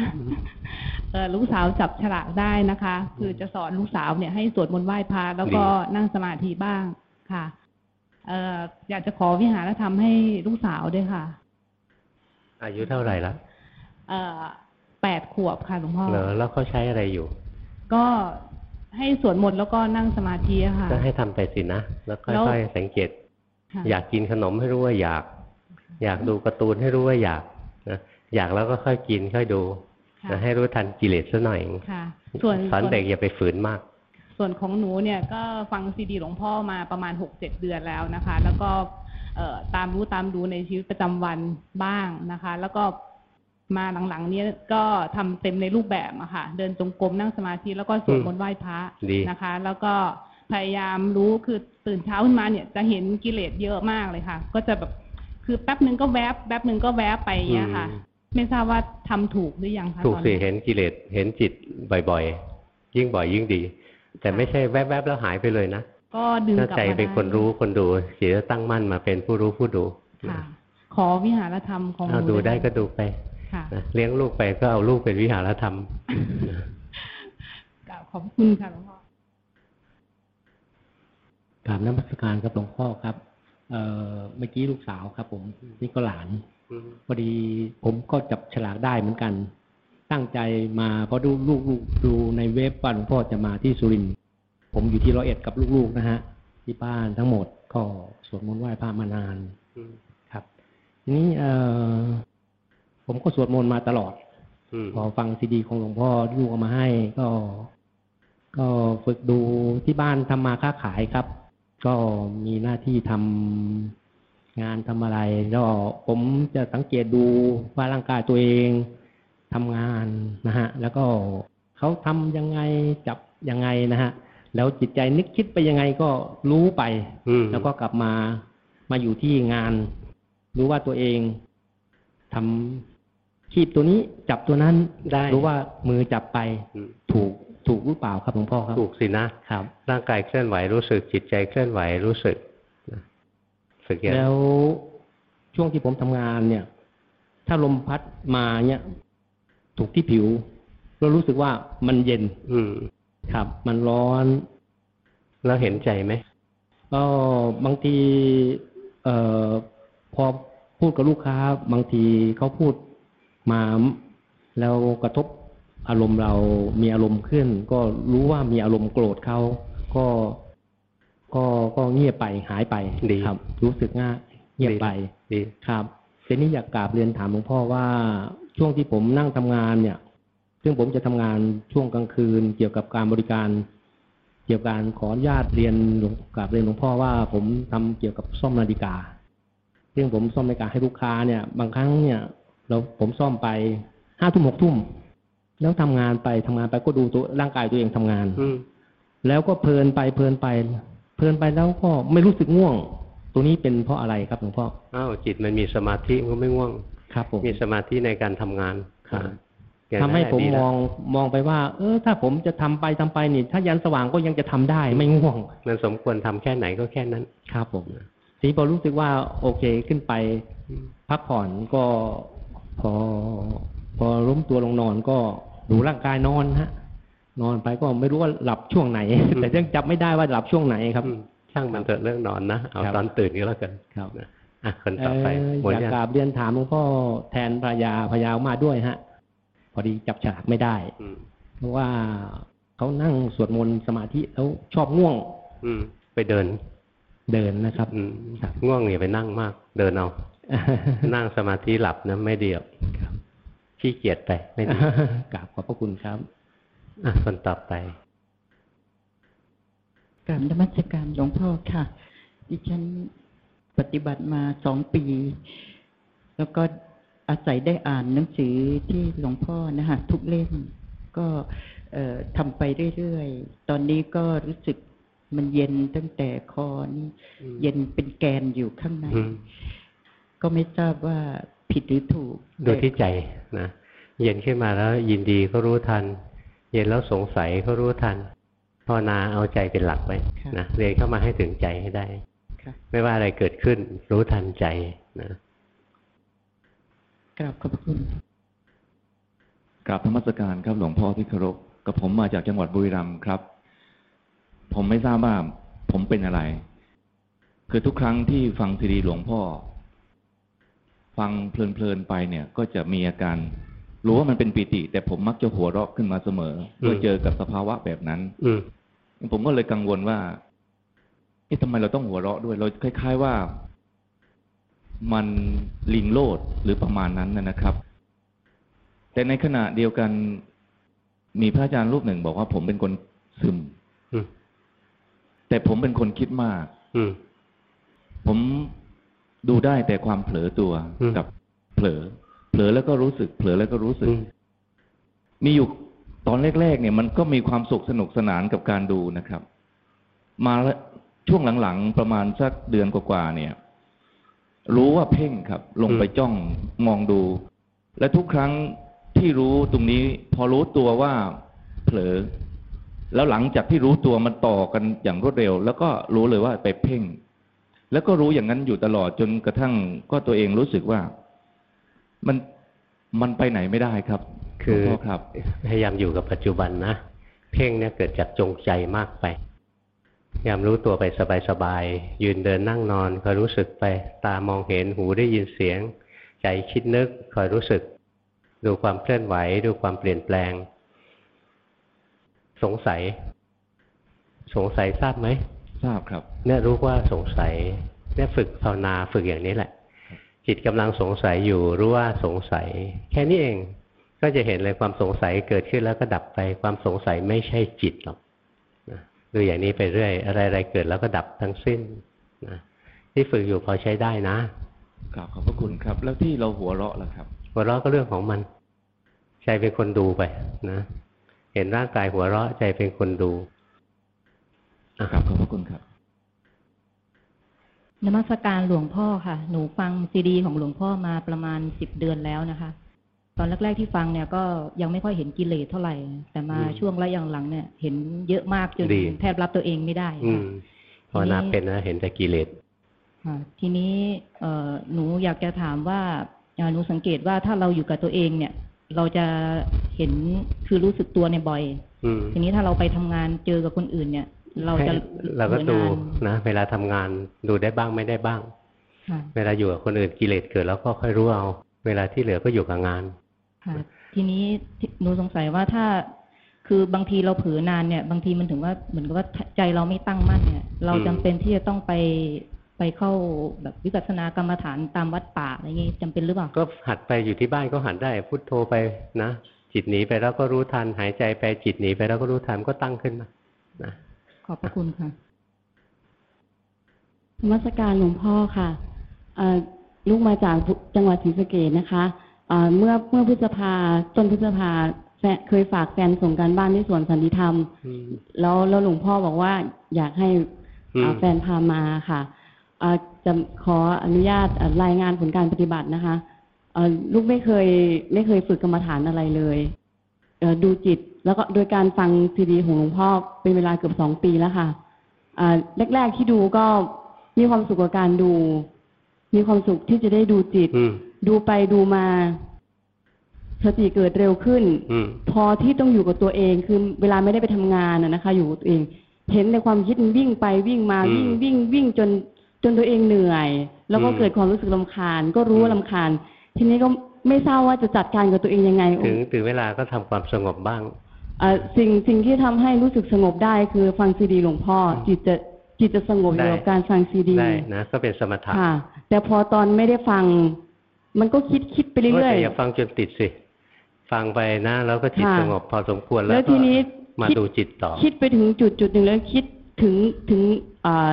เออลูกสาวจับฉลากได้นะคะ คือจะสอนลูกสาวเนี่ยให้สวดมนต์ไหว้พระแล้วก็นั่งสมาธิบ้างค่ะเอออยากจะขอวิหารธรรมให้ลูกสาวด้วยค่ะ อายุเท่าไหร่ละเออแปดขวบค่ะหลวงพ่อเหรอแล้วเขาใช้อะไรอยู่ ก็ให้สวดมนต์แล้วก็นั่งสมาธิอะค่ะก็ให้ทำไปสินะแล้วแล้วค่อยๆสังเกตค่ะอยากกินขนมให้รู้ว่าอยาก อยากดูการ์ตูนให้รู้ว่าอยากนะอยากแล้วก็ค่อยกินค่อยดูค่ะนะให้รู้ทันกิเลสซะหน่อยค่ะส่วนสอนเด็กอย่าไปฝืนมาก ส่วนของหนูเนี่ยก็ฟังซีดีหลวงพ่อมาประมาณหกเจ็ดเดือนแล้วนะคะ แล้วก็เอ่อตามรู้ตามดูในชีวิตประจำวันบ้างนะคะ แล้วก็มาหลังๆ เนี้ก็ทำเต็มในรูปแบบอะค่ะ เดินจงกรมนั่งสมาธิแล้วก็สวดมนต์ไหว้พระดีนะคะ แล้วก็พยายามรู้คือตื่นเช้าขึ้นมาเนี่ยจะเห็นกิเลสเยอะมากเลยค่ะ ก็จะแบบ คือแป๊บหนึ่งก็แวบแป๊บหนึ่งก็แวบไปอย่างเงี้ยค่ะอืมไม่ทราบว่าทำถูกหรือยังคะถูกตอนสินี้เห็นกิเลสเห็นจิตบ่อยๆ ยิ่งบ่อยยิ่งดี แต่ไม่ใช่แวบๆแล้วหายไปเลยนะก็ดึงถ้ากลับใจมาเป็นได้คนรู้คนดูจิตจะตั้งมั่นมาเป็นผู้รู้ผู้ดูค่ะขอวิหารธรรมของหเอานูดูได้หมก็ดูไปค่ะนะเลี้ยงลูกไปก็เอาลูกเป็นวิหารธรรมกราบขอบคุณค่ะหลวงพ่อกราบนมัสการครับหลวงพ่อครับ เอ่อเมื่อกี้ลูกสาวครับ ผมนี่ก็หลานพอดีผมก็จับฉลากได้เหมือนกัน ตั้งใจมาเพราะดูลูกๆดูในเว็บว่าหลวงพ่อจะมาที่สุรินทร์ผมอยู่ที่ร้อยเอ็ดกับลูกๆนะฮะ ที่บ้านทั้งหมดก็สวดมนต์ไหว้พระมานานครับ ทีนี้เอ่อผมก็สวดมนต์มาตลอดอืมพอฟังซีดีของหลวงพ่อที่ลูกเอามาให้ก็ ก็ฝึกดูที่บ้านทำมาค้าขายครับ ก็มีหน้าที่ทำงานทำอะไร แล้วผมจะสังเกตดูว่าร่างกายตัวเองทำงานนะฮะ แล้วก็เขาทำยังไงจับยังไงนะฮะ แล้วจิตใจนึกคิดไปยังไงก็รู้ไปอืมแล้วก็กลับมามาอยู่ที่งาน รู้ว่าตัวเองทำคีบตัวนี้จับตัวนั้นได้รู้ว่ามือจับไปอืมถูก ถูกหรือเปล่าครับหลวงพ่อครับ ถูกสินะครับ ร่างกายเคลื่อนไหวรู้สึกจิตใจเคลื่อนไหวรู้สึกนะฝึกอย่างแล้วช่วงที่ผมทำงานเนี่ย ถ้าลมพัดมาเนี่ยถูกที่ผิวเรารู้สึกว่ามันเย็น อืมครับ มันร้อน แล้วเห็นใจไหมก็บางที เอ่อพอพูดกับลูกค้า บางทีเขาพูดมาแล้วกระทบ อารมณ์เรามีอารมณ์ขึ้น ก็รู้ว่ามีอารมณ์โกรธเขาก็ก็ก็เงียบไปหายไปดีครับ รู้สึกง่ายเงียบไปดีครับทีนี้อยากกราบเรียนถามหลวงพ่อว่าช่วงที่ผมนั่งทำงานเนี่ย ซึ่งผมจะทำงานช่วงกลางคืน เกี่ยวกับการบริการ เกี่ยวกับการขออนุญาตเรียนหลวงกราบเรียนหลวงพ่อว่าผมทำเกี่ยวกับซ่อมนาฬิกา ซึ่งผมซ่อมนาฬิกาให้ลูกค้าเนี่ย บางครั้งเนี่ย เราผมซ่อมไปห้าทุ่มหกทุ่ม แล้วทำงานไปทำงานไปก็ดูตัวร่างกายตัวเองทำงาน อืมแล้วก็เพลินไปเพลินไป เพลินไปแล้วก็ไม่รู้สึกง่วง ตัวนี้เป็นเพราะอะไรครับหลวงพ่ออ้าวจิตมันมีสมาธิมันก็ไม่ง่วงครับผมมีสมาธิในการทำงานครับอ่าอย่างทำนั้นให้แหละผมดีมแล้วองมองไปว่า เออ ถ้าผมจะทำไปทำไปนี่ ถ้ายันสว่างก็ยังจะทำได้ไม่ง่วง มันสมควรทำแค่ไหนก็แค่นั้น ครับผมทีนี้พอรู้สึกว่าโอเคขึ้นไป พักผ่อนก็พอ พอล้มตัวลงนอนก็ ดูร่างกายนอนฮะ นอนไปก็ไม่รู้ว่าหลับช่วงไหน แต่ยังจับไม่ได้ว่าหลับช่วงไหนครับอืมช่างมันเถอะเรื่องนอนนะเอาครับตอนตื่นก็แล้วกันครับนะอะคนต่อไปเอ่อหมดอยากยังกราบเรียนถามหลวงพ่อแทนภรรยาภรรยามาด้วยฮะ พอดีจับฉลากไม่ได้อืมเพราะว่าเขานั่งสวดมนต์สมาธิแล้วชอบง่วง อืม ไปเดิน เดินนะครับอืมง่วงอย่าไปนั่งมาก เดินเอานั่งสมาธิหลับนะไม่ดีหรอก ขี้เกียจไปไม่ดีกราบขอบพระคุณครับ อะคนต่อไปกรารนมัสการหลวงพ่อค่ะ ดิฉันปฏิบัติมาสองปี แล้วก็อาศัยได้อ่านหนังสือที่หลวงพ่อนะคะทุกเล่มก็เอ่อทำไปเรื่อยๆ ตอนนี้ก็รู้สึกมันเย็นตั้งแต่คอนี่อืมเย็นเป็นแกนอยู่ข้างในอืมก็ไม่ทราบว่า ผิดหรือถูก ดูที่ใจนะเย็นขึ้นมาแล้วยินดีก็รู้ทัน เย็นแล้วสงสัยก็รู้ทันภาวนาเอาใจเป็นหลักไว้ค่ะนะเรียนเข้ามาให้ถึงใจให้ได้ค่ะไม่ว่าอะไรเกิดขึ้น รู้ทันใจนะกราบขอบพระคุณกราบธรรมสการครับหลวงพ่อที่เคารพกับผมมาจากจังหวัดบุรีรัมย์ครับ ผมไม่ทราบว่าผมเป็นอะไร คือทุกครั้งที่ฟังซีดีหลวงพ่อ ฟังเพลินๆไปเนี่ย ก็จะมีอาการรู้ว่ามันเป็นปิติ แต่ผมมักจะหัวเราะขึ้นมาเสมอเมื่อเจอกับสภาวะแบบนั้น อืมผมก็เลยกังวลว่าเอ๊ะทำไมเราต้องหัวเราะด้วย เราคล้าย ๆว่า มันลิงโลดหรือประมาณนั้นนะนะครับ แต่ในขณะเดียวกัน มีพระอาจารย์รูปหนึ่งบอกว่าผมเป็นคนซึมอืมแต่ผมเป็นคนคิดมากอืมผม ดูได้แต่ความเผลอตัวอืมกับเผลอ เผลอแล้วก็รู้สึก เผลอแล้วก็รู้สึกอืมมีอยู่ตอนแรกๆเนี่ย มันก็มีความสุขสนุกสนานกับการดูนะครับ มาแล้วช่วงหลังๆประมาณสักเดือนกว่าๆเนี่ย รู้ว่าเพ่งครับ ลงไปจ้องมองดู และทุกครั้งที่รู้ตรงนี้ พอรู้ตัวว่าเผลอ แล้วหลังจากที่รู้ตัวมันต่อกันอย่างรวดเร็ว แล้วก็รู้เลยว่าไปเพ่ง แล้วก็รู้อย่างนั้นอยู่ตลอดจนกระทั่งก็ตัวเองรู้สึกว่า มันมันไปไหนไม่ได้ครับ คือหลวงพ่อครับพยายามอยู่กับปัจจุบันนะเพ่งเนี่ยเกิดจากจงใจมากไปพยายามรู้ตัวไปสบายๆยืนเดินนั่งนอนคอยรู้สึกไป ตามองเห็นหูได้ยินเสียง ใจคิดนึกคอยรู้สึก ดูความเคลื่อนไหว ดูความเปลี่ยนแปลง สงสัย สงสัยทราบไหม ทราบครับ เนี่ยรู้ว่าสงสัยเนี่ยฝึกภาวนาฝึกอย่างนี้แหละ จิตกำลังสงสัยอยู่รู้ว่าสงสัย แค่นี้เองก็จะเห็นเลยความสงสัยเกิดขึ้นแล้วก็ดับไปความสงสัยไม่ใช่จิตหรอกนะดูอย่างนี้ไปเรื่อย อะไรๆเกิดแล้วก็ดับทั้งสิ้นนะที่ฝึกอยู่พอใช้ได้นะกราบขอบพระคุณครับ แล้วที่เราหัวเราะล่ะครับ หัวเราะก็เรื่องของมัน ใจเป็นคนดูไปนะ เห็นร่างกายหัวเราะใจเป็นคนดู อะกราบขอบพระคุณครับนมัสการหลวงพ่อค่ะ หนูฟังซีดีของหลวงพ่อมาประมาณสิบเดือนแล้วนะคะ ตอนแรก ๆ ที่ฟังเนี่ยก็ยังไม่ค่อยเห็นกิเลสเท่าไหร่ แต่มาอืมช่วงระยะหลังเนี่ย เห็นเยอะมากจนดีแทบรับตัวเองไม่ได้อืค่ะมภาวนาเป็นนะเห็นแต่กิเลสค่ะทีนี้เอ่อหนูอยากจะถามว่าเอ่อหนูสังเกตว่าถ้าเราอยู่กับตัวเองเนี่ย เราจะเห็นคือรู้สึกตัวในยบ่อยอืมทีนี้ถ้าเราไปทำงานเจอกับคนอื่นเนี่ย เราจะให้เราก็ดูเบื่องานนะ เวลาทำงานดูได้บ้างไม่ได้บ้างค่ะเวลาอยู่กับคนอื่นกิเลสเกิดแล้วก็ค่อยรู้เอา เวลาที่เหลือก็อยู่กับงานค่ะทีนี้ที่หนูสงสัยว่าถ้าคือบางทีเราเผลอนานเนี่ย บางทีมันถึงว่าเหมือนกับว่าใจเราไม่ตั้งมั่นเนี่ย เราจำเป็นที่จะต้องไปไปเข้าแบบวิปัสสนากรรมฐานตามวัดป่าอะไรอย่างงี้จำเป็นหรือเปล่า ก็หัดไปอยู่ที่บ้านก็หัดได้พุทโธไปนะจิตหนีไปแล้วก็รู้ทันหายใจไปจิตหนีไปแล้วก็รู้ทันก็ตั้งขึ้นมานะ ขอบพระคุณค่ะธรรมสการหลวงพ่อค่ะเอ่อลูกมาจากจังหวัดศรีสะเกดนะคะเอ่อเมื่อเมื่อพฤษภาต้นพฤษภาแฟนเคยฝากแฟนส่งการบ้านที่สวนสันติธรรมอืมแล้วแล้วหลวงพ่อบอกว่าอยากให้อืมเอ่อแฟนพามาค่ะเอ่อจะขออนุญาตเอ่อรายงานผลการปฏิบัตินะคะเอ่อลูกไม่เคยไม่เคยฝึกกรรมฐานอะไรเลยเอ่อ ดูจิต แล้วก็โดยการฟังซีดีของหลวงพ่อเป็นเวลาเกือบสองปีแล้วค่ะอ่าแรก ๆที่ดูก็มีความสุขกับการดู มีความสุขที่จะได้ดูจิตอืมดูไปดูมาสติเกิดเร็วขึ้นอืมพอที่ต้องอยู่กับตัวเองคือเวลาไม่ได้ไปทำงานนะนะคะ อยู่กับตัวเอง เห็นในความคิดมันวิ่งไปวิ่งมาอืมวิ่งวิ่งวิ่งจนจนตัวเองเหนื่อย แล้วก็อืมเกิดความรู้สึกลำคาญ ก็รู้ว่าลำคาญ ทีนี้ก็ ไม่ทราบว่าจะจัดการกับตัวเองยังไง ถึงถึงเวลาก็ทำความสงบบ้างเอ่อสิ่งสิ่งที่ทำให้รู้สึกสงบได้คือฟังซีดีหลวงพ่ออจิตจะจิตจะสงบอยู่กับการฟังซีดีได้นะก็เป็นสมถะค่ะ แต่พอตอนไม่ได้ฟัง มันก็คิดคิดไปเรื่อยแต่อย่าฟังจนติดสิ ฟังไปนะ แล้วก็จิตค่ะสงบพอสมควรๆแล้แล้ววก็ทีนี้มาคิดดูจิตต่อ คิดไปถึงจุดจุดหนึ่งแล้วคิดถึงถึงอ่า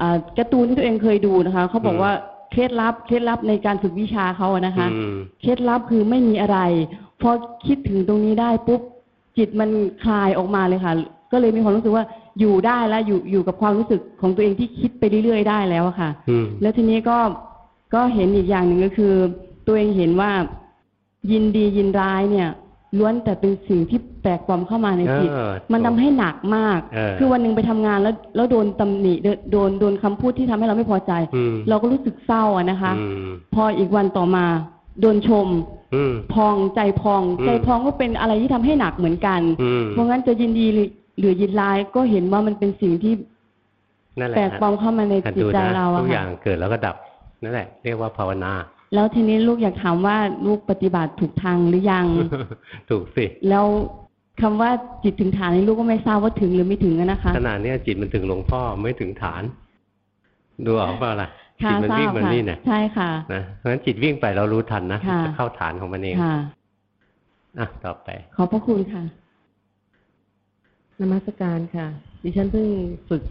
อ่าการ์ตูนที่ตัวเองเคยดูนะคะ เขาบอกอืมว่า เคล็ดลับเคล็ดลับในการฝึกวิชาเขาอะนะคะอืมเคล็ดลับคือไม่มีอะไร พอคิดถึงตรงนี้ได้ปุ๊บจิตมันคลายออกมาเลยค่ะ ก็เลยมีความรู้สึกว่าอยู่ได้แล้วอยู่อยู่กับความรู้สึกของตัวเองที่คิดไปเรื่อยๆได้แล้วอะค่ะอืมแล้วทีนี้ก็ก็เห็นอีกอย่างหนึ่งก็คือ ตัวเองเห็นว่ายินดียินร้ายเนี่ย ล้วนแต่เป็นสิ่งที่แปลกปลอมเข้ามาในจิต เออมันทำให้หนักมาก เออคือวันหนึ่งไปทำงานแล้วแล้วโดนตำหนิโดนโดนโดนคำพูดที่ทำให้เราไม่พอใจ อืม เราก็รู้สึกเศร้าอะนะคะ อืม พออีกวันต่อมา โดนชม อืม พองใจพอง อืม ใจพองก็เป็นอะไรที่ทำให้หนักเหมือนกัน อืมเพราะงั้นจะยินดีหรือหรือยินร้ายก็เห็นว่ามันเป็นสิ่งที่นั่นแหละแปลกปลอมเข้ามาในหัดจิตดูใจนะเราอะทุกอค่ะย่างเกิดแล้วก็ดับนั่นแหละ เรียกว่าภาวนา แล้วทีนี้ลูกอยากถามว่าลูกปฏิบัติถูกทางหรือยัง ถูกสิ แล้วคำว่าจิตถึงฐานนี้ลูกก็ไม่ทราบว่าถึงหรือไม่ถึงอะนะคะขนาดเนี้ยจิตมันถึงหลวงพ่อไม่ถึงฐาน ดูออกเปล่าล่ะค่ะจิตมันทราวิ่งบมันค่ะนี่นะใช่ค่ะนะเพราะฉะนั้นจิตวิ่งไปเรารู้ทันนะค่ะจะเข้าฐานของมันเองค่ะอะต่อไป ขอบพระคุณค่ะนมัสการค่ะ ดิฉันเพิ่งฝึก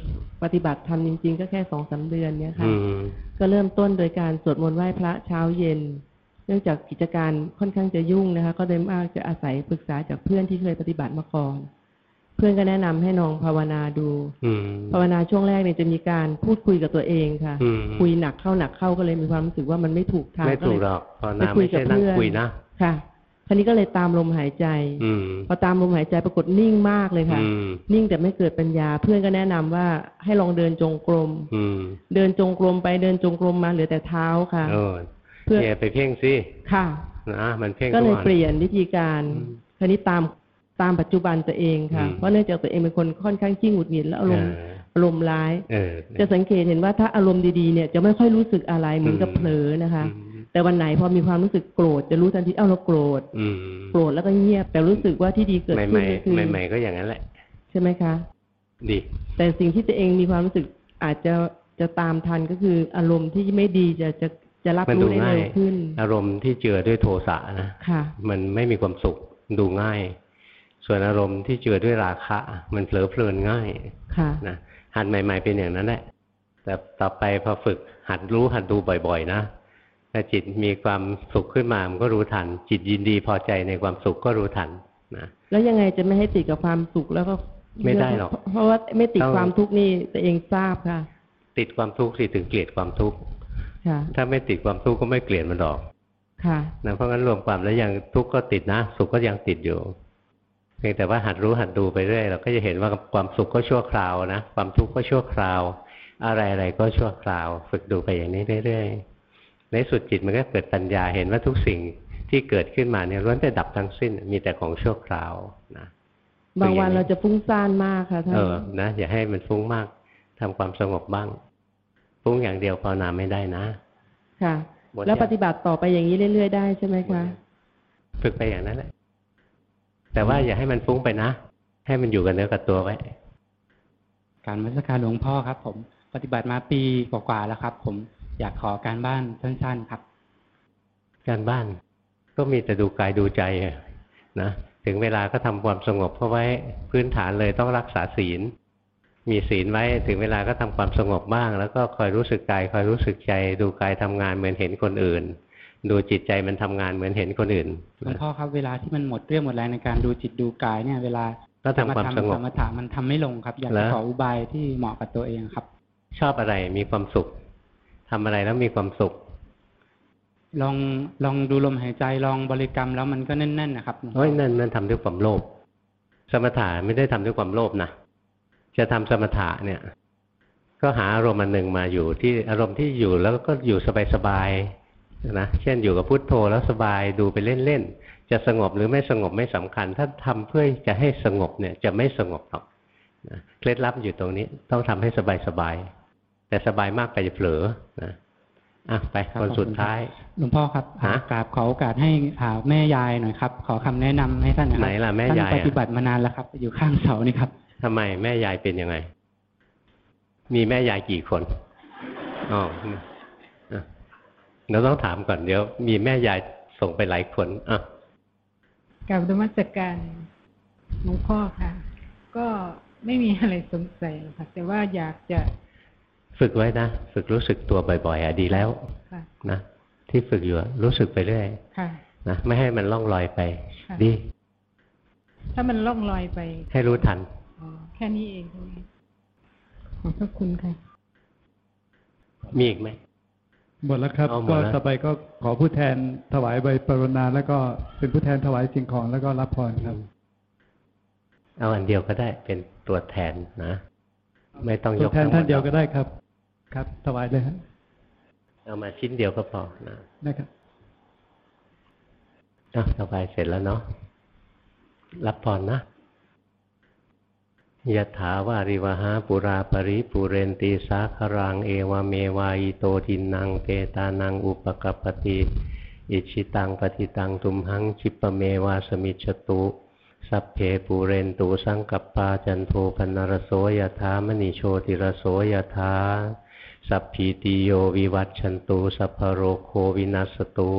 ปฏิบัติธรรมจริง ๆ ก็แค่สองสามเดือนเนี่ยค่ะอืมก็เริ่มต้นโดยการสวดมนต์ไหว้พระเช้าเย็น เนื่องจากกิจการค่อนข้างจะยุ่งนะคะ ก็เลยมากจะอาศัยปรึกษาจากเพื่อนที่เคยปฏิบัติมาก่อน เพื่อนก็แนะนำให้ลองภาวนาดูอืมภาวนาช่วงแรกเนี่ยจะมีการพูดคุยกับตัวเองค่ะอืมคุยหนักเข้าหนักเข้าก็เลยมีความรู้สึกว่ามันไม่ถูกทางไม่ถูกเลยหรอกภาวไปนาคุไม่ยกับใช่นั่งเพื่อนคุยนะค่ะ คราวนี้ก็เลยตามลมหายใจอืมพอตามลมหายใจปรากฏนิ่งมากเลยค่ะอืมนิ่งแต่ไม่เกิดปัญญา เพื่อนก็แนะนำว่าให้ลองเดินจงกรมอืมเดินจงกรมไปเดินจงกรมมาเหลือแต่เท้าค่ะเออเพื่ออย่าไปเพ่งสิค่ะนะมันเพ่งก็เลยทุวันเปลี่ยนวิธีการอืมคราวนี้ตามตามปัจจุบันตัวเองค่ะอืมเพราะเนื่องจากตัวเองเป็นคนค่อนข้างขี้หงุดหงิดและอารมณ์เอออารมณ์ร้ายเออจะสังเกตเห็นว่าถ้าอารมณ์ดีๆเนี่ยจะไม่ค่อยรู้สึกอะไรเหมือนกับอืมเผลอนะคะอืม แต่วันไหนพอมีความรู้สึกโกรธจะรู้ทันทีเอ้าเราโกรธอืมโกรธแล้วก็เงียบ แต่รู้สึกว่าที่ดีเกิดใหม่ขึ้นใหม่ก็คือใหม่ใหม่ๆก็อย่างนั้นแหละ ใช่ไหมคะ ดี แต่สิ่งที่ตัวเองมีความรู้สึกอาจจะจะตามทันก็คืออารมณ์ที่ไม่ดีจะจะจะรับมันรู้ดูได้ง่ายเร็วขึ้น อารมณ์ที่เจือด้วยโทสะนะค่ะ มันไม่มีความสุขดูง่าย ส่วนอารมณ์ที่เจือด้วยราคะ มันเผลอเพลินง่ายค่ะนะหัดใหม่ ๆเป็นอย่างนั้นแหละแต่ต่อไปพอฝึกหัดรู้หัดดูบ่อย ๆ นะ ถ้าจิตมีความสุขขึ้นมามันก็รู้ทัน จิตยินดีพอใจในความสุขก็รู้ทันนะแล้วยังไงจะไม่ให้ติดกับความสุขแล้วก็ไม่ได้หรอก เพราะว่าไม่ติดต้องความทุกข์นี่ตัวเองทราบค่ะ ติดความทุกข์สิถึงเกลียดความทุกข์ค่ะถ้าไม่ติดความทุกข์ก็ไม่เกลียดมันหรอก ค่ะนะเพราะงั้นรวมความแล้วยังทุกข์ก็ติดนะ สุขก็ยังติดอยู่เพียงแต่ว่าหัดรู้หัดดูไปเรื่อยเราก็จะเห็นว่าความสุขก็ชั่วคราวนะ ความทุกข์ก็ชั่วคราว อะไรอะไรก็ชั่วคราว ฝึกดูไปอย่างนี้เรื่อยๆ ในสุดจิตมันก็เกิดปัญญาเห็นว่าทุกสิ่งที่เกิดขึ้นมาเนี่ยล้วนแต่ดับทั้งสิ้นมีแต่ของชั่วคราวนะบางวันเราจะฟุ้งซ่านมากค่ะท่านเออนะอย่าให้มันฟุ้งมากทำความสงบบ้าง ฟุ้งอย่างเดียวภาวนาไม่ได้นะ ค่ะหมดแล้วยังปฏิบัติต่อไปอย่างนี้เรื่อยๆได้ใช่ไหมคะฝึกไปอย่างนั้นแหละแต่ว่าอย่าให้มันฟุ้งไปนะ ให้มันอยู่กับเนื้อกับตัวไว้ การมัสการหลวงพ่อครับ ผม ปฏิบัติมาปีกว่าๆแล้วครับ ผม อยากขอการบ้านสั้น ๆครับ การบ้านก็มีแต่ดูกายดูใจอะนะถึงเวลาก็ทำความสงบเข้าไว้พื้นฐานเลยต้องรักษาศีล มีศีลไว้ถึงเวลาก็ทำความสงบบ้าง แล้วก็คอยรู้สึกกายคอยรู้สึกใจ ดูกายทำงานเหมือนเห็นคนอื่น ดูจิตใจมันทำงานเหมือนเห็นคนอื่นหลวงพ่อครับเวลาที่มันหมดเรื่องหมดแรงในการดูจิตดูกายเนี่ยเวลาก็ทำความสงบสมถะมันทำไม่ลงครับ อยากเหรจะอขออุบายที่เหมาะกับตัวเองครับ ชอบอะไรมีความสุข ทำอะไรแล้วมีความสุข ลองลองดูลมหายใจลองบริกรรมแล้วมันก็แน่นๆนะครับหลวงพ่อเฮ้ยนั่นนั่นทำด้วยความโลภสมถะไม่ได้ทำด้วยความโลภนะจะทำสมถะเนี่ย ก็หาอารมณ์อันหนึ่งมาอยู่ที่อารมณ์ที่อยู่แล้วก็อยู่สบายๆนะเช่นอยู่กับพุทโธแล้วสบายดูไปเล่นๆจะสงบหรือไม่สงบไม่สำคัญ ถ้าทำเพื่อจะให้สงบเนี่ย จะไม่สงบหรอกนะเคล็ดลับอยู่ตรงนี้ต้องทำให้สบายๆ แต่สบายมากไปจะเผลอนะอะไปครับคนสุดท้ายหลวงพ่อครับฮะกราบขอโอกาสให้อ่าแม่ยายหน่อยครับ ขอคำแนะนำให้ท่านนะครับไหนล่ะแม่ยายอะท่านปฏิบัติมานานแล้วครับ อยู่ข้างเสานี่ครับทำไมแม่ยายเป็นยังไง มีแม่ยายกี่คนอ๋ออะเราต้องถามก่อนเดี๋ยว มีแม่ยายส่งไปหลายคนอะกับธรรมสการหลวงพ่อค่ะ ก็ไม่มีอะไรสงสัยหรอกค่ะแต่ว่าอยากจะ ฝึกไว้นะ ฝึกรู้สึกตัวบ่อยๆอะดีแล้วค่ะนะที่ฝึกอยู่อะรู้สึกไปเรื่อยค่ะนะไม่ให้มันล่องลอยไปค่ะดี ถ้ามันล่องลอยไป ให้รู้ทันอ๋อแค่นี้เองใช่ไหมขอบพระคุณค่ะ มีอีกไหมหมดแล้วครับเอาหมก็ดแล้วต่อไปก็ขอผู้แทนถวายใบปรณาแล้วก็เป็นผู้แทนถวายสิ่งของแล้วก็รับพรครับเอาอันเดียวก็ได้เป็นตัวแทนนะ ไม่ต้องยตัวกแทนทั้งหมท่านเดียวหรก็อกได้ครับ ครับ ถวายเลยฮะเอามาชิ้นเดียวก็พอนะนะครับอะสบายเสร็จแล้วเนาะรับพรนะยะถาวาริวหาปุราปริปุเรนตีสาครังเอวเมวายโตทินังเปตานังอุปกปปติอิชิตังปฏิตังตุมหังชิปะเมวาสมิจฉตุสัพเพปูเรนตูสังกัปปาจันโทปนรโสยถามณิโชติรโสยถา สัพพีติโยวิวัตชันตุสัพพโรโควินัสตุ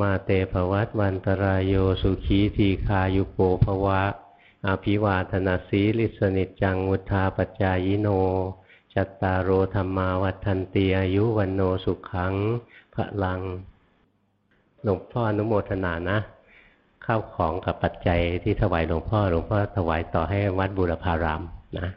มาเตภวัตวันตรายโยสุขีทีคายุโปภวะอภิวาทนาสีลิสนิจังวุธาปจายโน จัตตารโอธรรมาวัฏันตีอายุวันโนสุขังพระลัง หลวงพ่ออนุโมทนานะ ข้าวของกับปัจจัยที่ถวายหลวงพ่อหลวงพ่อถวายต่อให้วัดบูรพารามนะ